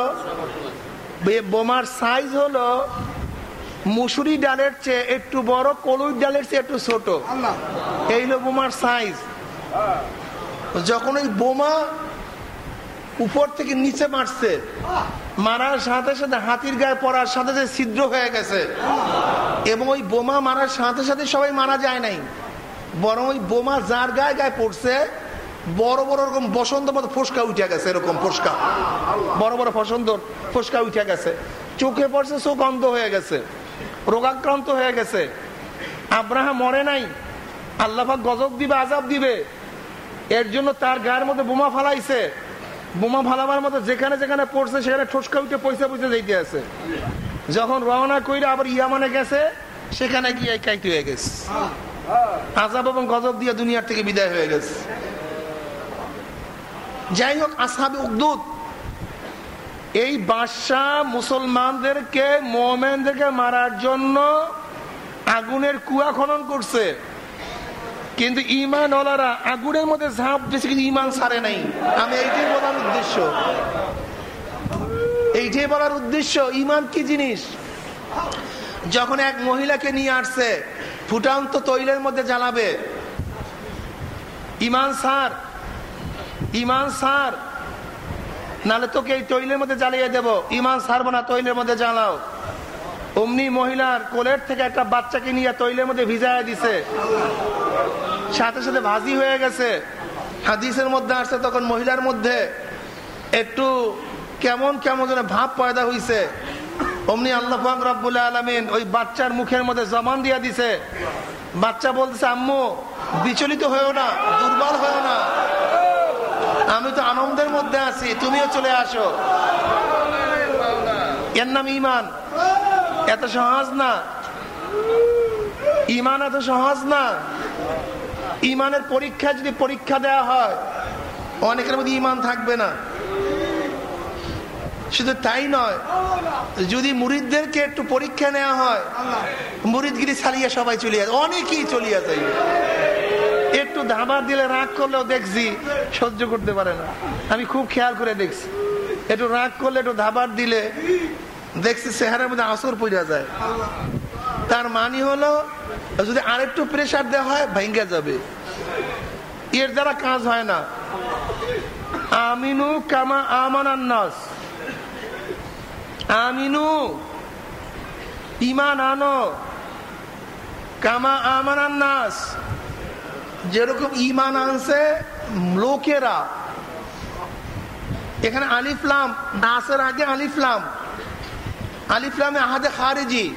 বোমার সাইজ হলো মুসুরি ডালের চেয়ে একটু বড় কলুই ডালের চেয়ে একটু ছোট। এই হলো বোমার সাইজ যখন ওই বোমা উপর থেকে নিচে মারছে মারার সাথে সাথে হাতির গায়ে পড়ার সাথে সাথে ছিদ্র হয়ে গেছে। এবং ওই বোমা মারার সাথে সাথে সবাই মারা যায় নাই। বরং ওই বোমা যার গায়ে গায়ে পড়ছে বড় বড় রকম বসন্ত মতো ফসকা উঠে গেছে এরকম ফসকা। বড় বড় বসন্ত ফসকা উঠে গেছে। চোখে পড়ছে চোখ অন্ধ হয়ে গেছে। রোগাক্রান্ত হয়ে গেছে। আব্রাহা মরে নাই। আল্লাহাক গজব দিবে আজাব দিবে। এর জন্য তার গায়ের মধ্যে বোমা ফালাইছে। বোমা ফালাবার মতো যেখানে যেখানে পড়ছে, সেখানে ঠোসকা উঠে পয়সা পয়সা যাইতে আছে। যখন রওনা কইরে আবার ইয়ামানে গেছে, সেখানে গিয়ে কাইতে হয়ে গেছে। আজাব এবং গজব দিয়ে দুনিয়ার থেকে বিদায় হয়ে গেছে। যাই হোক আসাবে উদ্দুত এই বাদশাহ মুসলমানদেরকে মোমেনদেরকে মারার জন্য আগুনের কুয়া খনন করছে। কিন্তু ইমান ওলারা আগুনের মধ্যে ঝাঁপ দিয়েছে, কিন্তু ইমান সারে নাই। আমি এইটাই বলার উদ্দেশ্য। এইটাই বলার উদ্দেশ্য ইমান কি জিনিস? যখন এক মহিলাকে নিয়ে আসছে, ফুটান্ত তৈলের মধ্যে জ্বালাবে। ইমান সার ইমান সার। নালে তোকে এই তৈলের মধ্যে জ্বালিয়ে দেব। ইমান সারবো না, তৈলের মধ্যে জ্বালাও। অমনি মহিলার কোলের থেকে একটা বাচ্চাকে নিয়ে তৈলের মধ্যে ভিজায় দিছে। সাথে সাথে ভাজি হয়ে গেছে। হাদিসের মধ্যে আসছে তখন মহিলার মধ্যে একটু কেমন কেমন যেন ভাব পয়দা হইছে। অমনি আল্লাহ রব্বুল আলমিন ওই বাচ্চার মুখের মধ্যে জমান দিয়া দিছে। বাচ্চা বলতেছে, আম্মু, বিচলিত হয়েও না, দুর্বল হয়েও না। আমি তো আনন্দের মধ্যে আছি, তুমিও চলে আসো। এর নাম ইমান এত সহজ না। ইমান এত সহজ না। ইমানের পরীক্ষা যদি পরীক্ষা দেয়া হয়, অনেকের মধ্যে ইমান থাকবে না। শুধু তাই নয়, যদি মুরিদদেরকে একটু পরীক্ষা নেওয়া হয়, মুরিদগিরি ছাড়িয়ে সবাই চলিয়ে যায় অনেকেই চলিয়ে যায় একটু ধাবার দিলে রাগ করলেও দেখছি সহ্য করতে পারে না। আমি খুব খেয়াল করে দেখছি। একটু রাগ করলে একটু ধাবার দিলে দেখছি চেহারার মধ্যে আসর পড়া যায়। তার মানি হলো, যদি আরেকটু প্রেশার দেওয়া হয় ভেঙ্গে যাবে। এর দ্বারা কাজ হয় না। আমিনু কামা আমানান্নাস আমিনু ইমান আনো। কামা আমানান্নাস যেরকম ইমান আনছে লোকেরা। এখানে আলিফলাম নাসের আগে আলিফলাম আলিফলামে আহাদে খারেজি।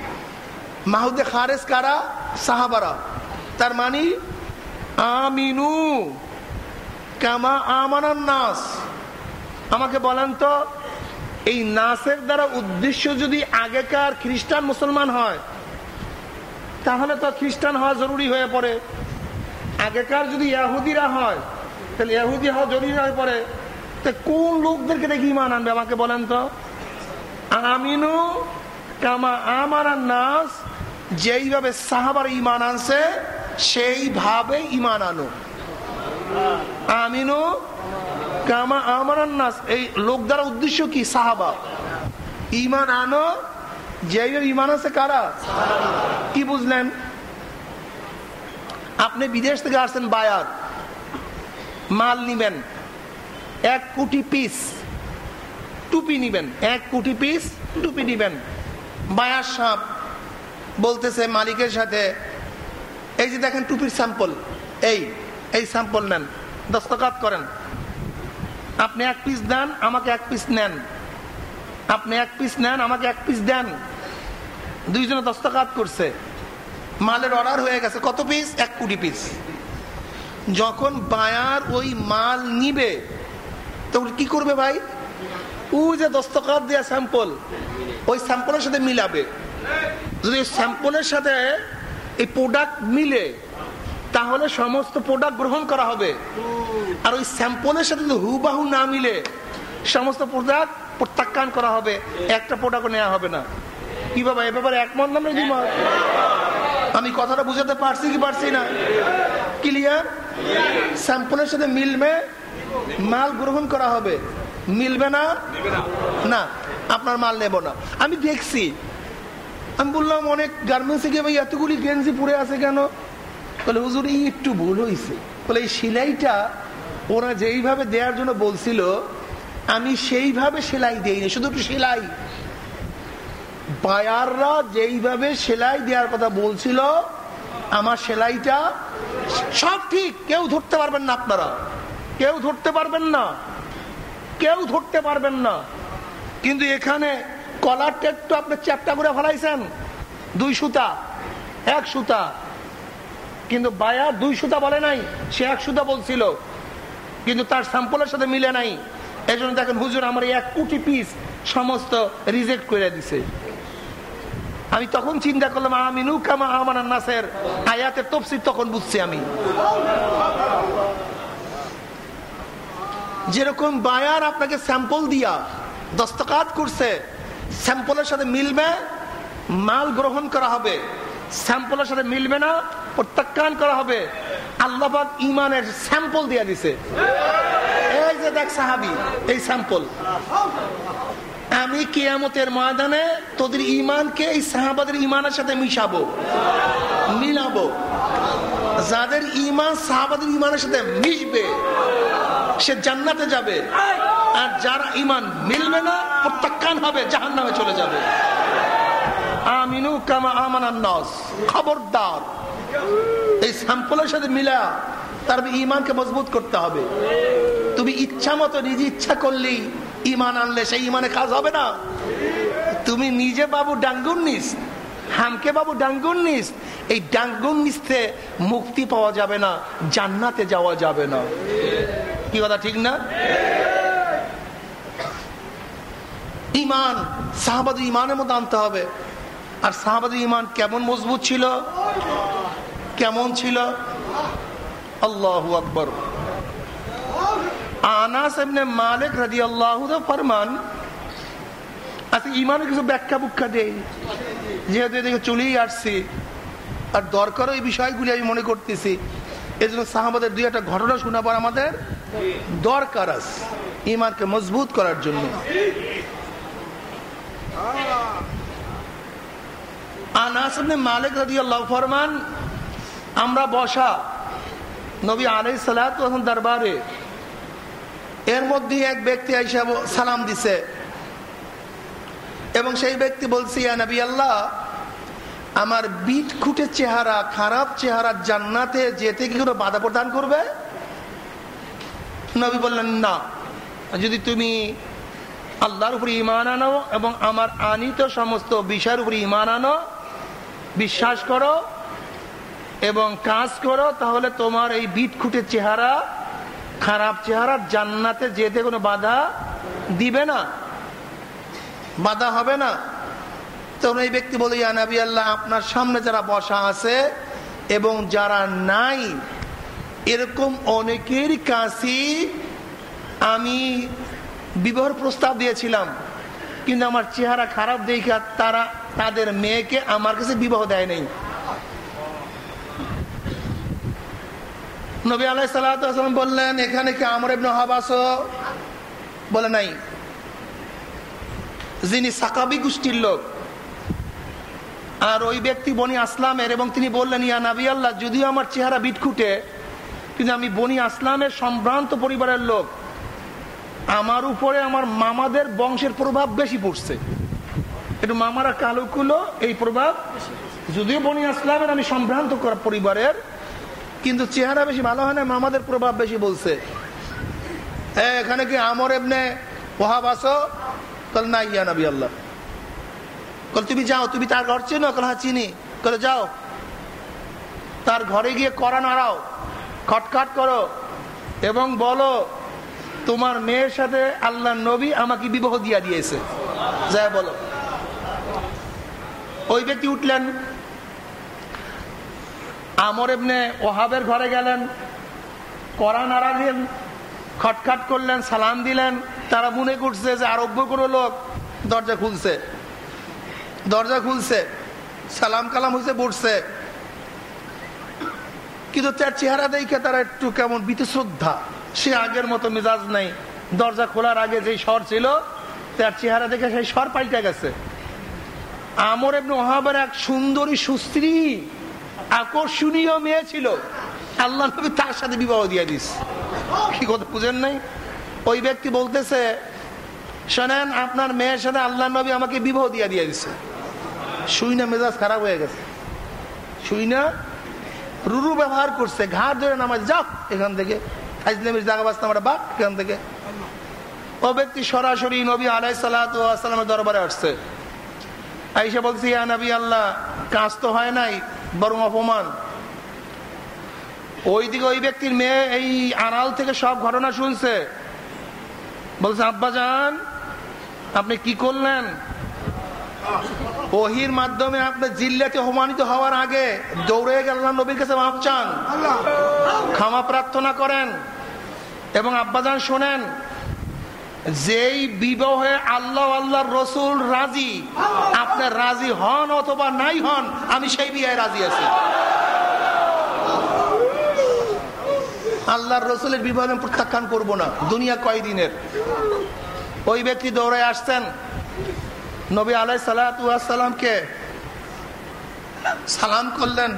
মাহুদে খারেজ কারা? সাহাবারা। তার মানে আমিনু কামা আমানান নাস। আমাকে বলেন তো, এই নাসের দ্বারা উদ্দেশ্য যদি আগেকার খ্রিস্টান মুসলমান হয়, তাহলে তো খ্রিস্টান হওয়া জরুরি হয়ে পড়ে। আগেকার যদি ইয়াহুদিরা হয়, তাহলে ইয়াহুদি হওয়া জরুরি হয়ে পড়ে। তা কোন লোকদেরকে দেখি ইমান আনবে, আমাকে বলেন তো? আমিনু কামা আমার নাস, যেইভাবে সাহাবার ইমান আনছে, সেইভাবে ইমান আনো আমিনু কামা আমার নাস, এই লোক দ্বারা উদ্দেশ্য কি? সাহাবা। ইমান আনো, যেইভাবে ইমান আছে কারা? কি বুঝলেন? আপনি বিদেশ থেকে আসছেন, বায়ার। মাল নিবেন, এক কোটি পিস টুপি নিবেন, এক কোটি পিস টুপি নিবেন। বায়ার সাপ বলতেছে মালিকের সাথে, এই যে দেখেন টুপির স্যাম্পল, এই এই স্যাম্পল নেন দস্তকাত করেন। আপনি এক পিস দেন, আমাকে এক পিস নেন। আপনি এক পিস নেন, আমাকে এক পিস দেন। দুইজনে দস্তকাত করছে। মালের অর্ডার হয়ে গেছে। কত পিস এক কোটি পিস যখন বায়ার ওই মাল নিবে, তখন কি করবে ভাই? ও যে দস্তকাত দেয়া স্যাম্পল ওই স্যাম্পলের সাথে মিলাবে। যদি স্যাম্পলের সাথে এই প্রোডাক্ট মিলে, তাহলে সমস্ত প্রোডাক্ট গ্রহণ করা হবে। আর ওই স্যাম্পলের সাথে যদি হুবাহু না মিলে, সমস্ত প্রোডাক্ট প্রত্যাখ্যান করা হবে। একটা প্রোডাক্ট নেওয়া হবে না। কি বাবা, এ ব্যাপারে একমত নামে দ্বিমত আমি কথাটা বুঝাতে পারছি কি পারছি না? ক্লিয়ার স্যাম্পলের সাথে মিলবে, মাল গ্রহণ করা হবে। মিলবে না? না, আপনার মাল নেব না। আমি দেখছি। আমি বললাম, অনেক গার্মেন্টসে গিয়ে ভাই এতগুলি গেঞ্জি পরে আছে কেন? বলে, হুজুর, এই একটু ভুল হয়েছে বলে, এই সেলাইটা ওরা যেইভাবে দেওয়ার জন্য বলছিল, আমি সেইভাবে সেলাই দেইনি, শুধু একটু সেলাই। বায়াররা যেইভাবে সেলাই দেওয়ার কথা বলছিল, আমার সেলাইটা সব ঠিক, কেউ ধরতে পারবেন না আপনারা। কেউ ধরতে পারবেন না। কেউ ধরতে পারবেন না। কিন্তু এখানে কলারটা একটু আপনি চ্যাপটা করে ফেলাইছেন, দুই সুতা, এক সুতা। কিন্তু বায়ার দুই সুতা বলে নাই, সে এক সুতা বলছিল। কিন্তু তার স্যাম্পলের সাথে মিলে নাই। এই জন্য দেখেন হুজুর আমার এক কোটি পিস সমস্ত রিজেক্ট করে দিছে। আমি তখন চিন্তা করলাম, আমিনু কামা আমার নাসের। আয়াতের তফসির তখন বুঝছি আমি। যেরকম বায়ার আপনাকে স্যাম্পল দিয়া দস্তকাত করছে, স্যাম্পলের সাথে মিলবে, মাল গ্রহণ করা হবে। স্যাম্পলের সাথে মিলবে না, প্রত্যাখ্যান করা হবে। আল্লাহবাক ইমানের স্যাম্পল দিয়ে দিছে। এই যে দেখ সাহাবি, এই স্যাম্পল। আমি কেয়ামতের ময়দানে তোদের ইমানকে এই সাহাবাদের ইমানের সাথে মিশাবো, মিলাবো। যাদের ইমান সাহাবাদের ইমানের সাথে মিশবে, সে জান্নাতে যাবে। আর যারা ইমান মিলবে না, প্রত্যাখ্যান হবে জাহান নামে চলে যাবে। আমিনু কামা আমানান নাস, খবরদার। এই স্যাম্পলের সাথে মিলা তার ইমানকে মজবুত করতে হবে। তুমি ইচ্ছা মতো নিজে ইচ্ছা করলেই ইমান আনলে সেই ইমানে কাজ হবে না। তুমি নিজে বাবু ডাঙ্গুন নিস হামকে বাবু ডাঙ্গুন নিস এই ডাঙ্গুন নিস্তে মুক্তি পাওয়া যাবে না, জান্নাতে যাওয়া যাবে না। কি কথা, ঠিক না? ইমান সাহাবাদ ইমানের মতো আনতে হবে। আর সাহাবাদ ইমান কেমন মজবুত ছিল? কেমন ছিল? আল্লাহ আকবর। আনাস এমনি মালিক রাজি আল্লাহ ফরমান আচ্ছা ইমানের কিছু ব্যাখ্যা দেই। যেহেতু এদিকে চলেই আসছি, আর দরকারও এই বিষয়গুলি আমি মনে করতেছি। এই জন্য সাহাবাদের দুই একটা ঘটনা শোনাবার আমাদের দরকার আছে ইমানকে মজবুত করার জন্য। আনাস মালিক রাজি আল্লাহ ফরমান, আমরা বসা নবী আলাই সালাত দরবারে এর মধ্যে এক ব্যক্তি আইসা সালাম দিছে। এবং সেই ব্যক্তি বলছে, ইয়া নবী আল্লাহ, আমার বিট খুঁটে চেহারা, খারাপ চেহারা জান্নাতে যেতে কি কোনো বাধা প্রদান করবে? নবী বললেন, না। যদি তুমি আল্লাহর উপরে ইমান আনো এবং আমার আনিত সমস্ত বিষয়ের উপরে ইমান আনো, বিশ্বাস করো এবং কাজ করো, তাহলে তোমার এই বিট খুঁটে চেহারা খারাপ চেহারা জান্নাতে যেতে কোনো বাধা দিবে না। বাধা হবে না। তখন এই ব্যক্তি বলে নবী আল্লাহ, আপনার সামনে যারা বসা আছে এবং যারা নাই, এরকম অনেকের কাছে আমি বিবাহর প্রস্তাব দিয়েছিলাম। কিন্তু আমার চেহারা খারাপ দেখে তারা, তাদের মেয়েকে আমার কাছে বিবাহ দেয় নাই। নবী আলাই সাল্লাম বললেন, এখানে কি আমর ইবনে হাবাস বলে, নাই। যিনি সাকাবি গোষ্ঠীর লোক। আর ওই ব্যক্তি বনি আসলামের এবং তিনি বললেন, ইয়া নাবি আল্লাহ, যদিও আমার চেহারা বিটখুটে কিন্তু আমি বনি আসলামের সম্ভ্রান্ত পরিবারের লোক। আমার উপরে আমার মামাদের বংশের প্রভাব বেশি পড়ছে। একটু মামারা কালো কুলো, এই প্রভাব। যদিও বনি আসলামের আমি সম্ভ্রান্ত করা পরিবারের কিন্তু চেহারা বেশি ভালো হয় না, মামাদের প্রভাব বেশি বলছে। এখানে কি আমর এমনে ওহাব আসো? কল, না, ইয়া নবী আল্লাহ। কল, তুমি যাও, তুমি তার ঘর চিনো? কল হ্যাঁ চিনি। কলে, যাও। তার ঘরে গিয়ে করা নাড়াও, খটখাট করো এবং বলো, তোমার মেয়ের সাথে আল্লাহ নবী আমাকে বিবাহ দিয়া দিয়েছে। যা বলো। ওই ব্যক্তি উঠলেন আমর এমনে ওহাবের ঘরে গেলেন করা নাড়ালেন খটখাট করলেন, সালাম দিলেন। তারা মনে করছে যে আরব্য কোনো লোক দরজা খুলছে। দরজা খুলছে, সালাম কালাম হয়েছে বসছে কিন্তু তার চেহারা দেখে তারা একটু কেমন শ্রদ্ধা সে আগের মতো মেজাজ নাই। দরজা খোলার আগে যে স্বর ছিল, তার চেহারা দেখে সেই স্বর পাল্টে গেছে। আমর এমনি ওহাবের এক সুন্দরী সুস্ত্রী আকর্ষণীয় মেয়ে ছিল। আল্লাহ নবী তার সাথে বিবাহ দিয়ে দিস। কি কথা বুঝেন নাই? ওই ব্যক্তি বলতেছে, শোনেন, আপনার মেয়ের সাথে আল্লাহ নবী আমাকে বিবাহ দিয়ে দিয়ে দিছে। শুই না, মেজাজ খারাপ হয়ে গেছে। শুই না, রুরু ব্যবহার করছে ঘাট ধরে নামাজ যাও এখান থেকে। আজলামের জায়গা বাস্তা আমরা বাক এখান থেকে। ও ব্যক্তি সরাসরি নবী আলাই সাল্লামের দরবারে আসছে। আইসা বলছি ইয়া নবী আল্লাহ কাজ তো হয় নাই বরং অপমান। ওইদিকে ওই ব্যক্তির মেয়ে এই আড়াল থেকে সব ঘটনা শুনছে। বলছে আব্বা যান আপনি কি করলেন? ওহির মাধ্যমে আপনি জিল্লাতে অপমানিত হওয়ার আগে দৌড়ে গেলেন নবীর কাছে মাপ চান ক্ষমা প্রার্থনা করেন এবং আব্বাজান শোনেন যেই বিবাহে আল্লাহ আল্লাহর রসুল রাজি আপনার রাজি হন অথবা নাই হন, আমি সেই বিয়ে রাজি আছি। আল্লাহর রসুলের বিবাহ প্রত্যাখ্যান করব না, দুনিয়া কয়দিনের? ওই ব্যক্তি দৌড়ে আসছেন, নবী আলাই সালাতামকে সালাম করলেন।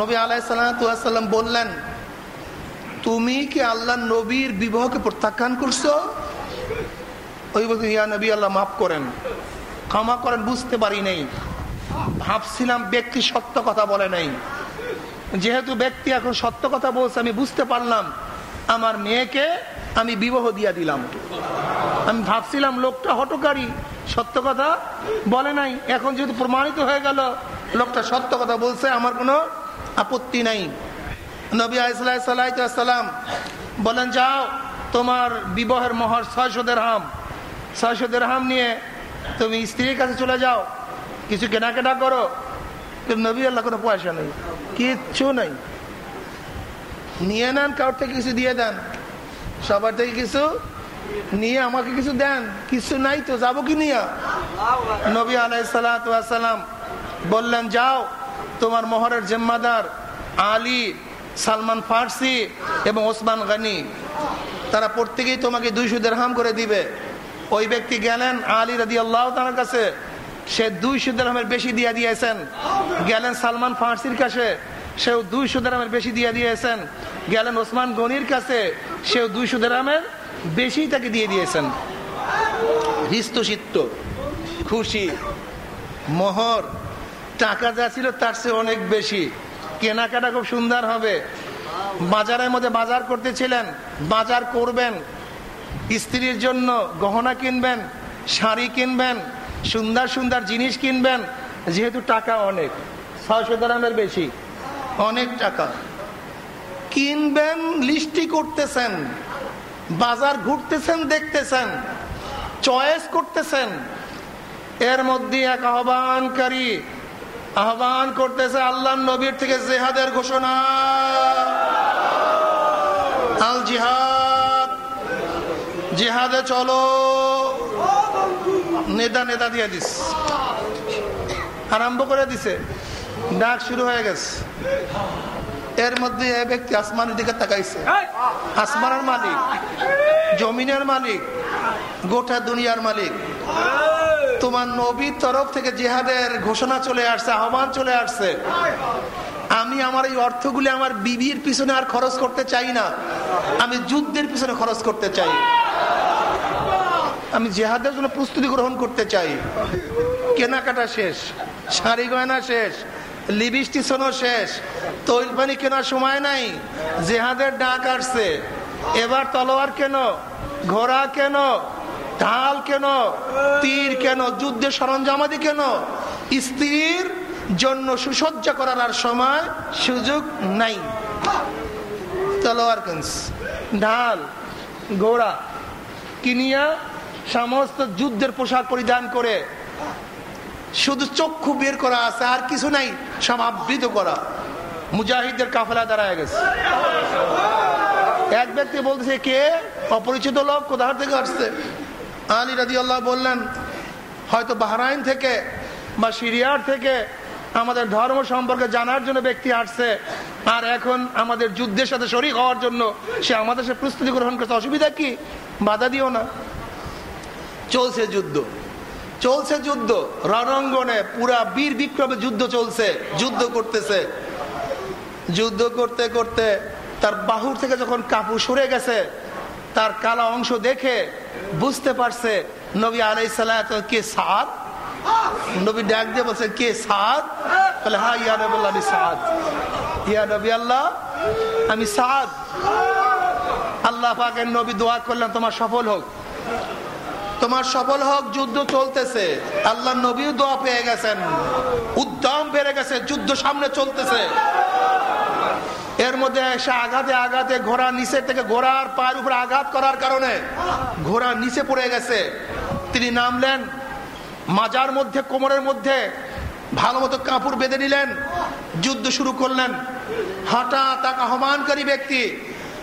নবী আলাই সালাতাম বললেন, তুমি কি আল্লাহ নবীর বিবাহকে প্রত্যাখ্যান করছ? ওই বলতে ইয়া নবী, আল্লাহ মাফ করেন। ক্ষমা করেন, বুঝতে পারি নাই। ভাবছিলাম ব্যক্তি সত্য কথা বলে নাই। যেহেতু ব্যক্তি এখন সত্য কথা বলছে, আমি বুঝতে পারলাম। আমার মেয়েকে আমি বিবাহ দিয়া দিলাম। আমি ভাবছিলাম লোকটা হটকারী সত্য কথা বলে নাই। এখন যেহেতু প্রমাণিত হয়ে গেল, লোকটা সত্য কথা বলছে, আমার কোনো আপত্তি নাই। নবী আলাইসালাম বলেন, যাও, তোমার বিবাহের মহর ছয়শো হাম ছয়শো হাম নিয়ে তুমি স্ত্রীর কাছে চলে যাও। কিছু কেনাকাটা করো। নবী আল্লাহ কোনো পয়সা নেই। কিচ্ছু নেই। নিয়ে নেন, কারোর থেকে কিছু দিয়ে দেন। সবার থেকে কিছু নিয়ে আমাকে কিছু দেন। কিছু নাই তো, যাব কি নিয়ে? নবী আলাইসালাম বললেন, যাও, তোমার মোহরের জিম্মাদার আলী, সালমান ফার্সি এবং ওসমান গানি, তারা প্রত্যেকেই তোমাকে দুইশো দেড়হাম করে দিবে। ওই ব্যক্তি গেলেন আলী রাদি আল্লাহ তার কাছে। সে দুইশো দেড়হামের বেশি দিয়ে দিয়েছেন। গেলেন সালমান ফার্সির কাছে, সেও দুইশো দেড়হামের বেশি দিয়ে দিয়েছেন। গেলেন ওসমান গনির কাছে, সেও দুইশো দেড়হামের বেশি তাকে দিয়ে দিয়েছেন। হৃষ্টশিত্ত খুশি, মোহর, টাকা যা ছিল তার চেয়ে অনেক বেশি। কেনাকাটা খুব সুন্দর হবে। বাজারের মধ্যে বাজার করতেছিলেন, বাজার করবেন স্ত্রীর জন্য গহনা কিনবেন, শাড়ি কিনবেন, সুন্দর সুন্দর জিনিস কিনবেন, যেহেতু টাকা অনেক। ছয়শো দামের বেশি। অনেক টাকা। কিনবেন, লিস্টি করতেছেন, বাজার ঘুরতেছেন, দেখতেছেন, চয়েস করতেছেন। এর মধ্যে এক আহ্বানকারী আহ্বান করতেছে আল্লাহ নবীর থেকে জেহাদের ঘোষণা। আল জিহাদ। জিহাদে চলো। নেতা নেতা দিয়ে দিস। আরম্ভ করে দিছে। ডাক শুরু হয়ে গেছে। এর মধ্যে এ ব্যক্তি আসমানের দিকে তাকাইছে। আসমানের মালিক জমিনের মালিক গোটা দুনিয়ার মালিক। তোমার নবীর তরফ থেকে জেহাদের ঘোষণা চলে আসছে আহ্বান চলে আসছে। আমি আমার এই অর্থগুলি আমার বিবির পিছনে আর খরচ করতে চাই না। আমি যুদ্ধের পিছনে খরচ করতে চাই। আমি জেহাদের জন্য প্রস্তুতি গ্রহণ করতে চাই। কেনাকাটা শেষ, শাড়ি গয়না শেষ লিবিস্টিশনও শেষ, তৈল পানি কেনার সময় নাই, জেহাদের ডাক আসছে। এবার তলোয়ার কেন, ঘোড়া কেন, ঢাল কেন, তীর কেন, যুদ্ধের সরঞ্জামাদি কেন? স্ত্রীর জন্য সুসজ্জা করার আর সময় সুযোগ নাই। তলোয়ার কেন্স, ঢাল, ঘোড়া কিনিয়া সমস্ত যুদ্ধের পোশাক পরিধান করে শুধু চক্ষু বের করা আছে, আর কিছু নাই, সব আবৃত করা। মুজাহিদের কাফেলা দাঁড়ায় গেছে। এক ব্যক্তি বলছে কে? অপরিচিত লোক কোথার থেকে আসছে? আলী রাজি আল্লাহ বললেন, হয়তো বাহরাইন থেকে বা সিরিয়ার থেকে আমাদের ধর্ম সম্পর্কে জানার জন্য ব্যক্তি আসছে, আর এখন আমাদের যুদ্ধের সাথে শরিক হওয়ার জন্য সে আমাদের সে প্রস্তুতি গ্রহণ করছে। অসুবিধা কি? বাধা দিও না। চলছে যুদ্ধ। চলছে যুদ্ধ। রণাঙ্গনে পুরা বীর বিক্রমে যুদ্ধ চলছে। যুদ্ধ করতেছে। যুদ্ধ করতে করতে তার বাহুর থেকে যখন কাপড় সরে গেছে, তার কালা অংশ দেখে বুঝতে পারছে নবী আলাই কে সাদ? নবী ডাক দিয়ে বলছে, কে সাদ? বলে হ্যাঁ ইয়া নবী আমি সাদ। ইয়া নবী আল্লাহ, আমি সাদ। আল্লাহ পাকের নবী দোয়া করলাম তোমার সফল হোক। তোমার সফল হোক, যুদ্ধ চলতেছে। আল্লাহ নবী দোয়া পেয়ে গেছেন। উদ্যম বেড়ে গেছে, যুদ্ধ সামনে চলতেছে। এর মধ্যে এসে আঘাতে আঘাতে ঘোড়া নিচে থেকে ঘোড়ার পায়ের উপরে আঘাত করার কারণে ঘোড়া নিচে পড়ে গেছে। তিনি নামলেন, মাজার মধ্যে, কোমরের মধ্যে ভালো মতো কাপড় বেঁধে নিলেন, যুদ্ধ শুরু করলেন। হঠাৎ এক আহ্বানকারী ব্যক্তি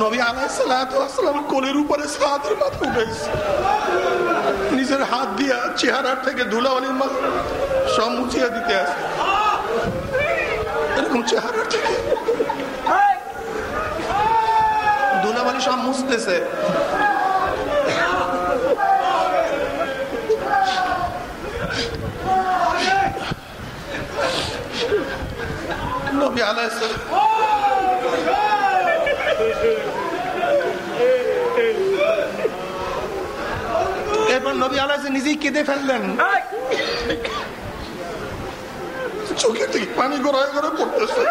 নবী আলাই সালাম কোলের উপরে সাহাদের মাথা উঠেছে নিজের হাত দিয়ে দিয়া চেহারা থেকে ধুলাবালির মাছ সব মুছিয়ে দিতে আসে এরকম চেহারা থেকে। ধুলাবালি সব মুছতেছে। নবী আলাইহিস নবী আলাইহিস নিজেই কেঁদে ফেললেন। চোখের থেকে পানি গড়ায় গড়ে পড়তেছে।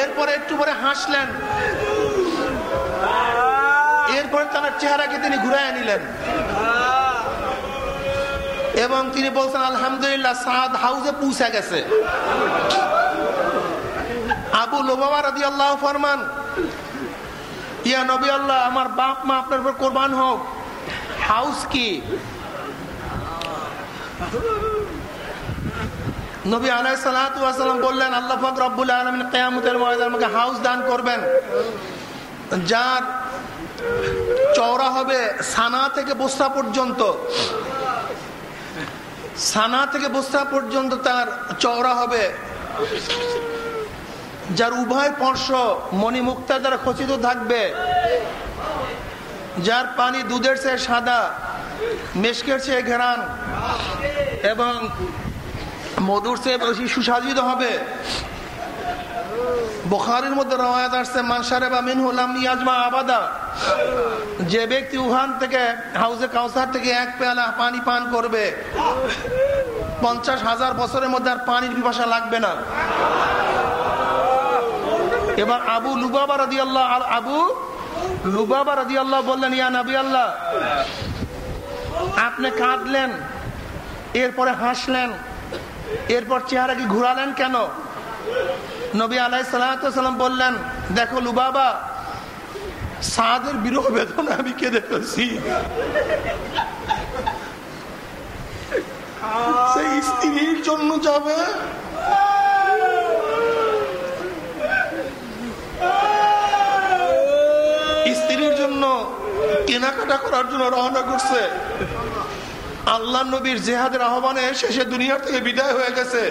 এরপরে একটু পরে হাসলেন। এরপরে তার চেহারাকে তিনি ঘুরাই নিলেন। এবং তিনি বলছেন আলহামদুলিল্লাহ সাদ হাউসে পৌঁছে গেছে। আবু লোবাবা রাদি আল্লাহ ফরমান, ইয়া নবী আল্লাহ, আমার বাপ মা আপনার উপর কোরবান হোক। হাউস কি? নবী আলাই সালাম বললেন, আল্লাহ ফাক রব্বুল আলমিন আমাকে হাউস দান করবেন। যার চওড়া হবে সানা থেকে বস্তা পর্যন্ত। সানা থেকে বস্তা পর্যন্ত তার চওড়া হবে। যার উভয় পর্শ মণিমুক্তার দ্বারা খচিত থাকবে, যার পানি দুধের চেয়ে সাদা, মেশকের চেয়ে ঘেরান এবং মধুর চেয়ে বেশি সুসাজিত হবে। বোখারের মধ্যে রওয়ায়াত আসছে মানসারে বা মিন হলাম ইয়াজমা আবাদা। যে ব্যক্তি উহান থেকে হাউসে কাউসার থেকে এক পেয়ালা পানি পান করবে, পঞ্চাশ হাজার বছরের মধ্যে আর পানির পিপাসা লাগবে না। এবার আবু লুবাবা রাদি আল্লাহ আর আবু লুবাবা রাদি আল্লাহ বললেন, ইয়া নবী আল্লাহ, আপনি কাঁদলেন, এরপরে হাসলেন, এরপর চেহারা কি ঘুরালেন কেন? নবী আলাই সালাম বললেন, দেখো লুবাবা, সাদের বিরহ বেদনা আমি কেঁদে ফেলছি। সেই স্ত্রীর জন্য যাবে। স্ত্রীর জন্য কেনাকাটা করার জন্য রওনা করছে। আল্লাহ নবীর জেহাদের আহ্বানে শেষে দুনিয়ার থেকে বিদায় হয়ে গেছে।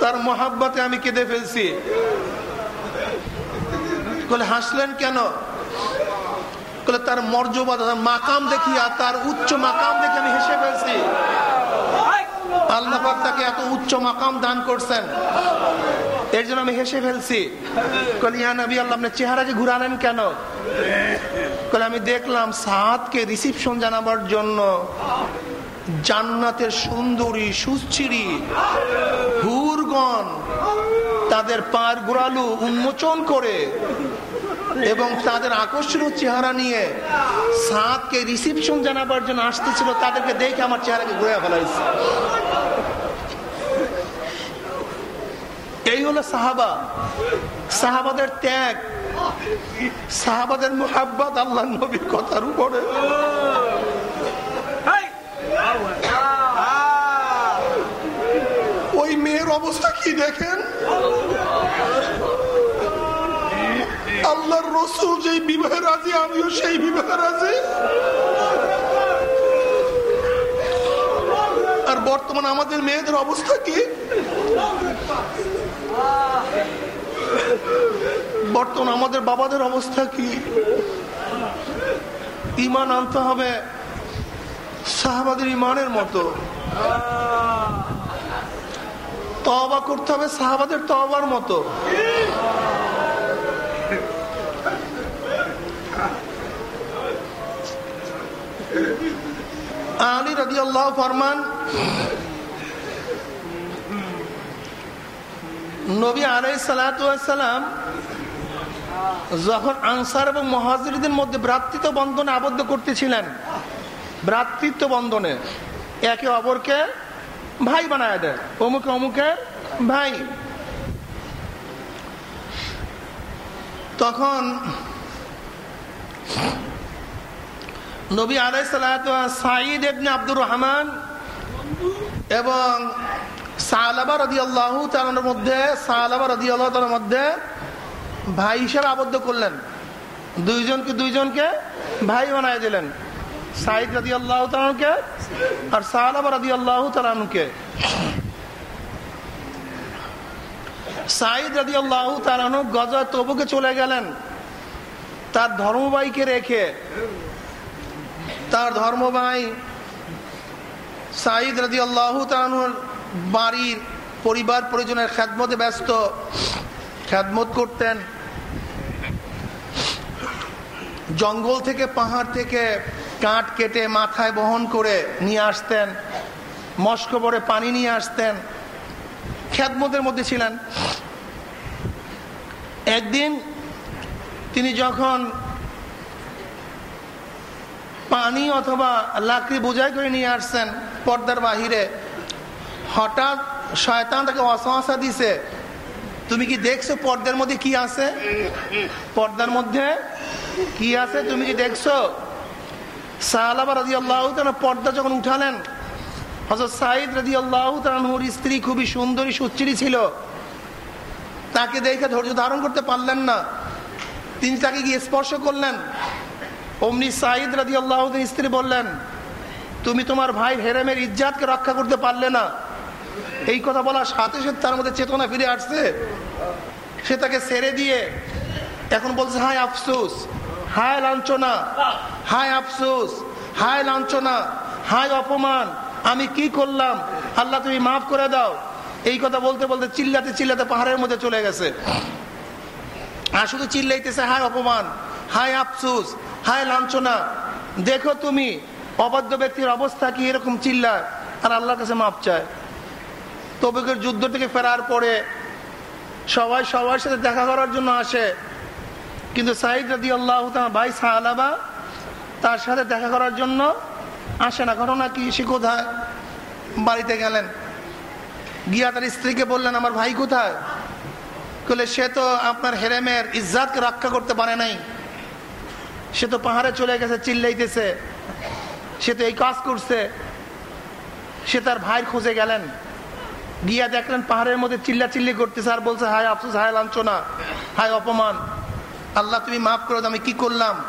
তার মহাব্বাতে আমি কেঁদে ফেলছি। হাসলেন কেন? তার মর্যাদা, তার মাকাম দেখিয়া তার উচ্চ মাকাম দেখে আমি হেসে ফেলছি। আল্লাহ তাকে এত উচ্চ মাকাম দান করছেন। এর জন্য আমি হেসে ফেলছি। কলিয়া নবী আল্লাহ, আপনার চেহারাকে ঘুরালেন কেন? কলে আমি দেখলাম সাদকে রিসিপশন জানাবার জন্য জান্নাতের সুন্দরী সুশ্চিরি হুরগণ তাদের পার গোড়ালু উন্মোচন করে এবং তাদের আকর্ষণীয় চেহারা নিয়ে সাদকে রিসিপশন জানাবার জন্য আসতেছিল। তাদেরকে দেখে আমার চেহারাকে ঘুরে ফেলাইছে। এই হলো সাহাবা। সাহাবাদের ত্যাগ। সাহাবাদের মোহাব্বত আল্লাহ নবীর কথার উপরে। ওই মেয়ের অবস্থা কি দেখেন? আল্লাহর রসুল যেই বিবাহে রাজি, আমিও সেই বিবাহে রাজি। আর বর্তমান আমাদের মেয়েদের অবস্থা কি? বর্তমান আমাদের বাবাদের অবস্থা কি? ইমান আনতে হবে সাহাবাদের ইমানের মতো। তবা করতে হবে সাহাবাদের তবার মতো। আলী রাজি আল্লাহ ফরমান নবী আলাই সালাম যখন আনসার এবং মহাজিরদের মধ্যে ভ্রাতৃত্ব বন্ধনে আবদ্ধ করতেছিলেন, ভ্রাতৃত্ব বন্ধনে একে অপরকে ভাই বানায় দেয়, অমুকে অমুকের ভাই। তখন নবী আলাই সাইদ এবনে আব্দুর রহমান এবং মধ্যে মধ্যে আবদ্ধ করলেন। দুইজনকে দুইজনকে ভাই বানায় দিলেন। সাইদ রাদি আল্লাহ তালকে আর সাহাবা রাদি আল্লাহ তালকে সাইদ রাদি আল্লাহ তালানু গজা তবুকে চলে গেলেন। তার ধর্মবাইকে রেখে তার ধর্মবাই সাইদ রাজি আল্লাহ বাড়ির পরিবার পরিজনের খ্যাতমতে ব্যস্ত খ্যাতমত করতেন। জঙ্গল থেকে, পাহাড় থেকে কাঠ কেটে মাথায় বহন করে নিয়ে আসতেন মস্কবরে পানি নিয়ে আসতেন। খ্যাতমতের মধ্যে ছিলেন। একদিন তিনি যখন পানি অথবা লাকড়ি বোঝাই করে নিয়ে আসছেন পর্দার বাহিরে হঠাৎ শয়তান তাকে অসহসা দিছে। তুমি কি দেখছ পর্দার মধ্যে কি আছে? পর্দার মধ্যে কি আছে তুমি কি দেখছ? পর্দা যখন উঠালেন স্ত্রী খুবই সুন্দরী সুচিরি ছিল। তাকে দেখে ধৈর্য ধারণ করতে পারলেন না। তিনি তাকে গিয়ে স্পর্শ করলেন। অমনি সাইদ রাজি আল্লাহ স্ত্রী বললেন, তুমি তোমার ভাই হেরেমের ইজ্জাতকে রক্ষা করতে পারলে না। এই কথা বলার সাথে সাথে তার মধ্যে চেতনা ফিরে আসছে। সে তাকে ছেড়ে দিয়ে এখন বলছে, হায় আফসুস, হায় লাঞ্ছনা, হায় আফসুস, হায় লাঞ্ছনা, হায় অপমান, আমি কি করলাম? আল্লাহ তুমি মাফ করে দাও। এই কথা বলতে বলতে চিল্লাতে চিল্লাতে পাহাড়ের মধ্যে চলে গেছে। আর শুধু চিল্লাইতেছে, হায় অপমান, হায় আফসোস, হায় লাঞ্ছনা। দেখো তুমি, অবাধ্য ব্যক্তির অবস্থা কি এরকম চিল্লায়, আর আল্লাহর কাছে মাপ চায়। তবুকের যুদ্ধ থেকে ফেরার পরে সবাই সবার সাথে দেখা করার জন্য আসে। কিন্তু সাইদ রাদি আল্লাহ ভাই সাহালাবা তার সাথে দেখা করার জন্য আসে না। ঘটনা কি? সে কোথায়? বাড়িতে গেলেন। গিয়া তার স্ত্রীকে বললেন, আমার ভাই কোথায়? সে তো আপনার হেরেমের ইজ্জাতকে রক্ষা করতে পারে নাই। সে তো পাহাড়ে চলে গেছে, চিল্লাইতেছে। সে তো এই কাজ করছে। সে তার ভাইয়ের খুঁজে গেলেন। গিয়া দেখলেন পাহাড়ের মধ্যে চিল্লা চিল্লি করতেছে আর বলছে, হায় আফসোস, হায় লাঞ্ছনা, হায় অপমান। আল্লাহ, তুমি মাফ করো আমি কি করলাম?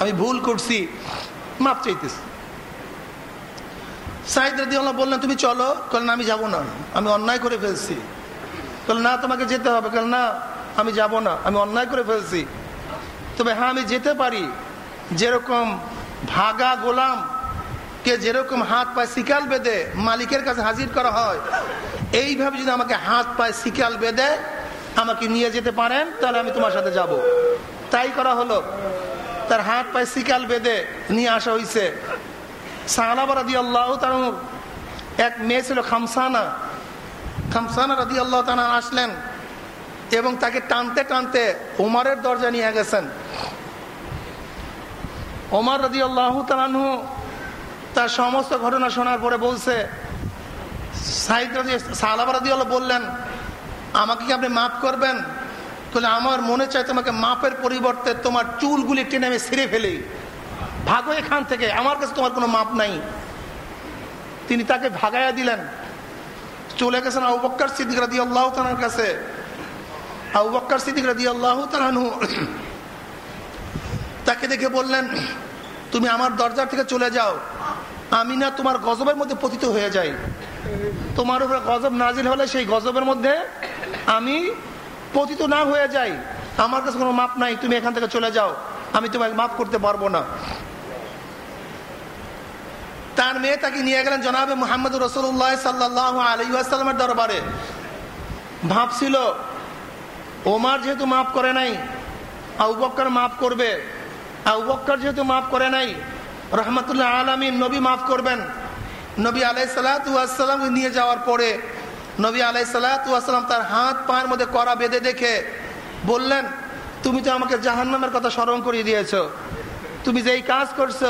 আমি ভুল করছি। মাফ চাইতেছি। সাইদ রাদি বললেন, তুমি চলো। না আমি যাব না। আমি অন্যায় করে ফেলছি। বলে না, তোমাকে যেতে হবে। কাল না, আমি যাব না। আমি অন্যায় করে ফেলছি। তবে হ্যাঁ আমি যেতে পারি। যেরকম ভাগা গোলাম কে যেরকম হাত পায়ে শিকাল বেঁধে মালিকের কাছে হাজির করা হয়, এইভাবে যদি আমাকে হাত পায়ে শিকাল বেঁধে আমাকে নিয়ে যেতে পারেন, তাহলে আমি তোমার সাথে যাব। তাই করা হলো। তার হাত পায়ে শিকাল বেঁধে নিয়ে আসা হয়েছে সাহালাবা রাদি আল্লাহ তার এক মেয়ে ছিল খামসানা। খামসানা রাদি আল্লাহ তানা আসলেন এবং তাকে টানতে টানতে ওমারের দরজা নিয়ে গেছেন। ওমার রাদি আল্লাহ তালানহু তার সমস্ত ঘটনা শোনার পরে বলছে বললেন, আমাকে কি আপনি মাফ করবেন? তাহলে আমার মনে চায় তোমাকে মাপের পরিবর্তে তোমার চুলগুলি টেনে আমি ছিঁড়ে ফেলি। ভাগো এখান থেকে, আমার কাছে তোমার কোনো মাপ নাই। তিনি তাকে ভাগাইয়া দিলেন। চলে গেছেন আবু বক্কর সিদ্দিক রাদি আল্লাহ তালার কাছে। আবু বক্কর সিদ্দিক রাদি আল্লাহ তালানহু তাকে দেখে বললেন তুমি আমার দরজা থেকে চলে যাও। আমি না তোমার গজবের মধ্যে পতিত হয়ে যাই তোমার উপরে গজব নাজিল হলে সেই গজবের মধ্যে আমি পতিত না হয়ে যাই। আমার কাছে কোনো মাপ নাই, তুমি এখান থেকে চলে যাও। আমি তোমাকে মাফ করতে পারব না। তার মেয়ে তাকে নিয়ে গেলেন জনাবে মোহাম্মদ রসুল্লাহ সাল্লাহ আলহিহাস্লামের দরবারে। ভাবছিল, ওমার যেহেতু মাফ করে নাই আউবক্কর মাফ করবে। আউবক্কর যেহেতু মাফ করে নাই, রহমতুল্লাহ আলমিন নবী মাফ করবেন। নবী আলাই সালাতাম নিয়ে যাওয়ার পরে নবী আলাই সালাতাম তার হাত পায়ের মধ্যে করা বেঁধে দেখে বললেন, তুমি তো আমাকে জাহান্নামের কথা স্মরণ করিয়ে দিয়েছ। তুমি যেই কাজ করছ,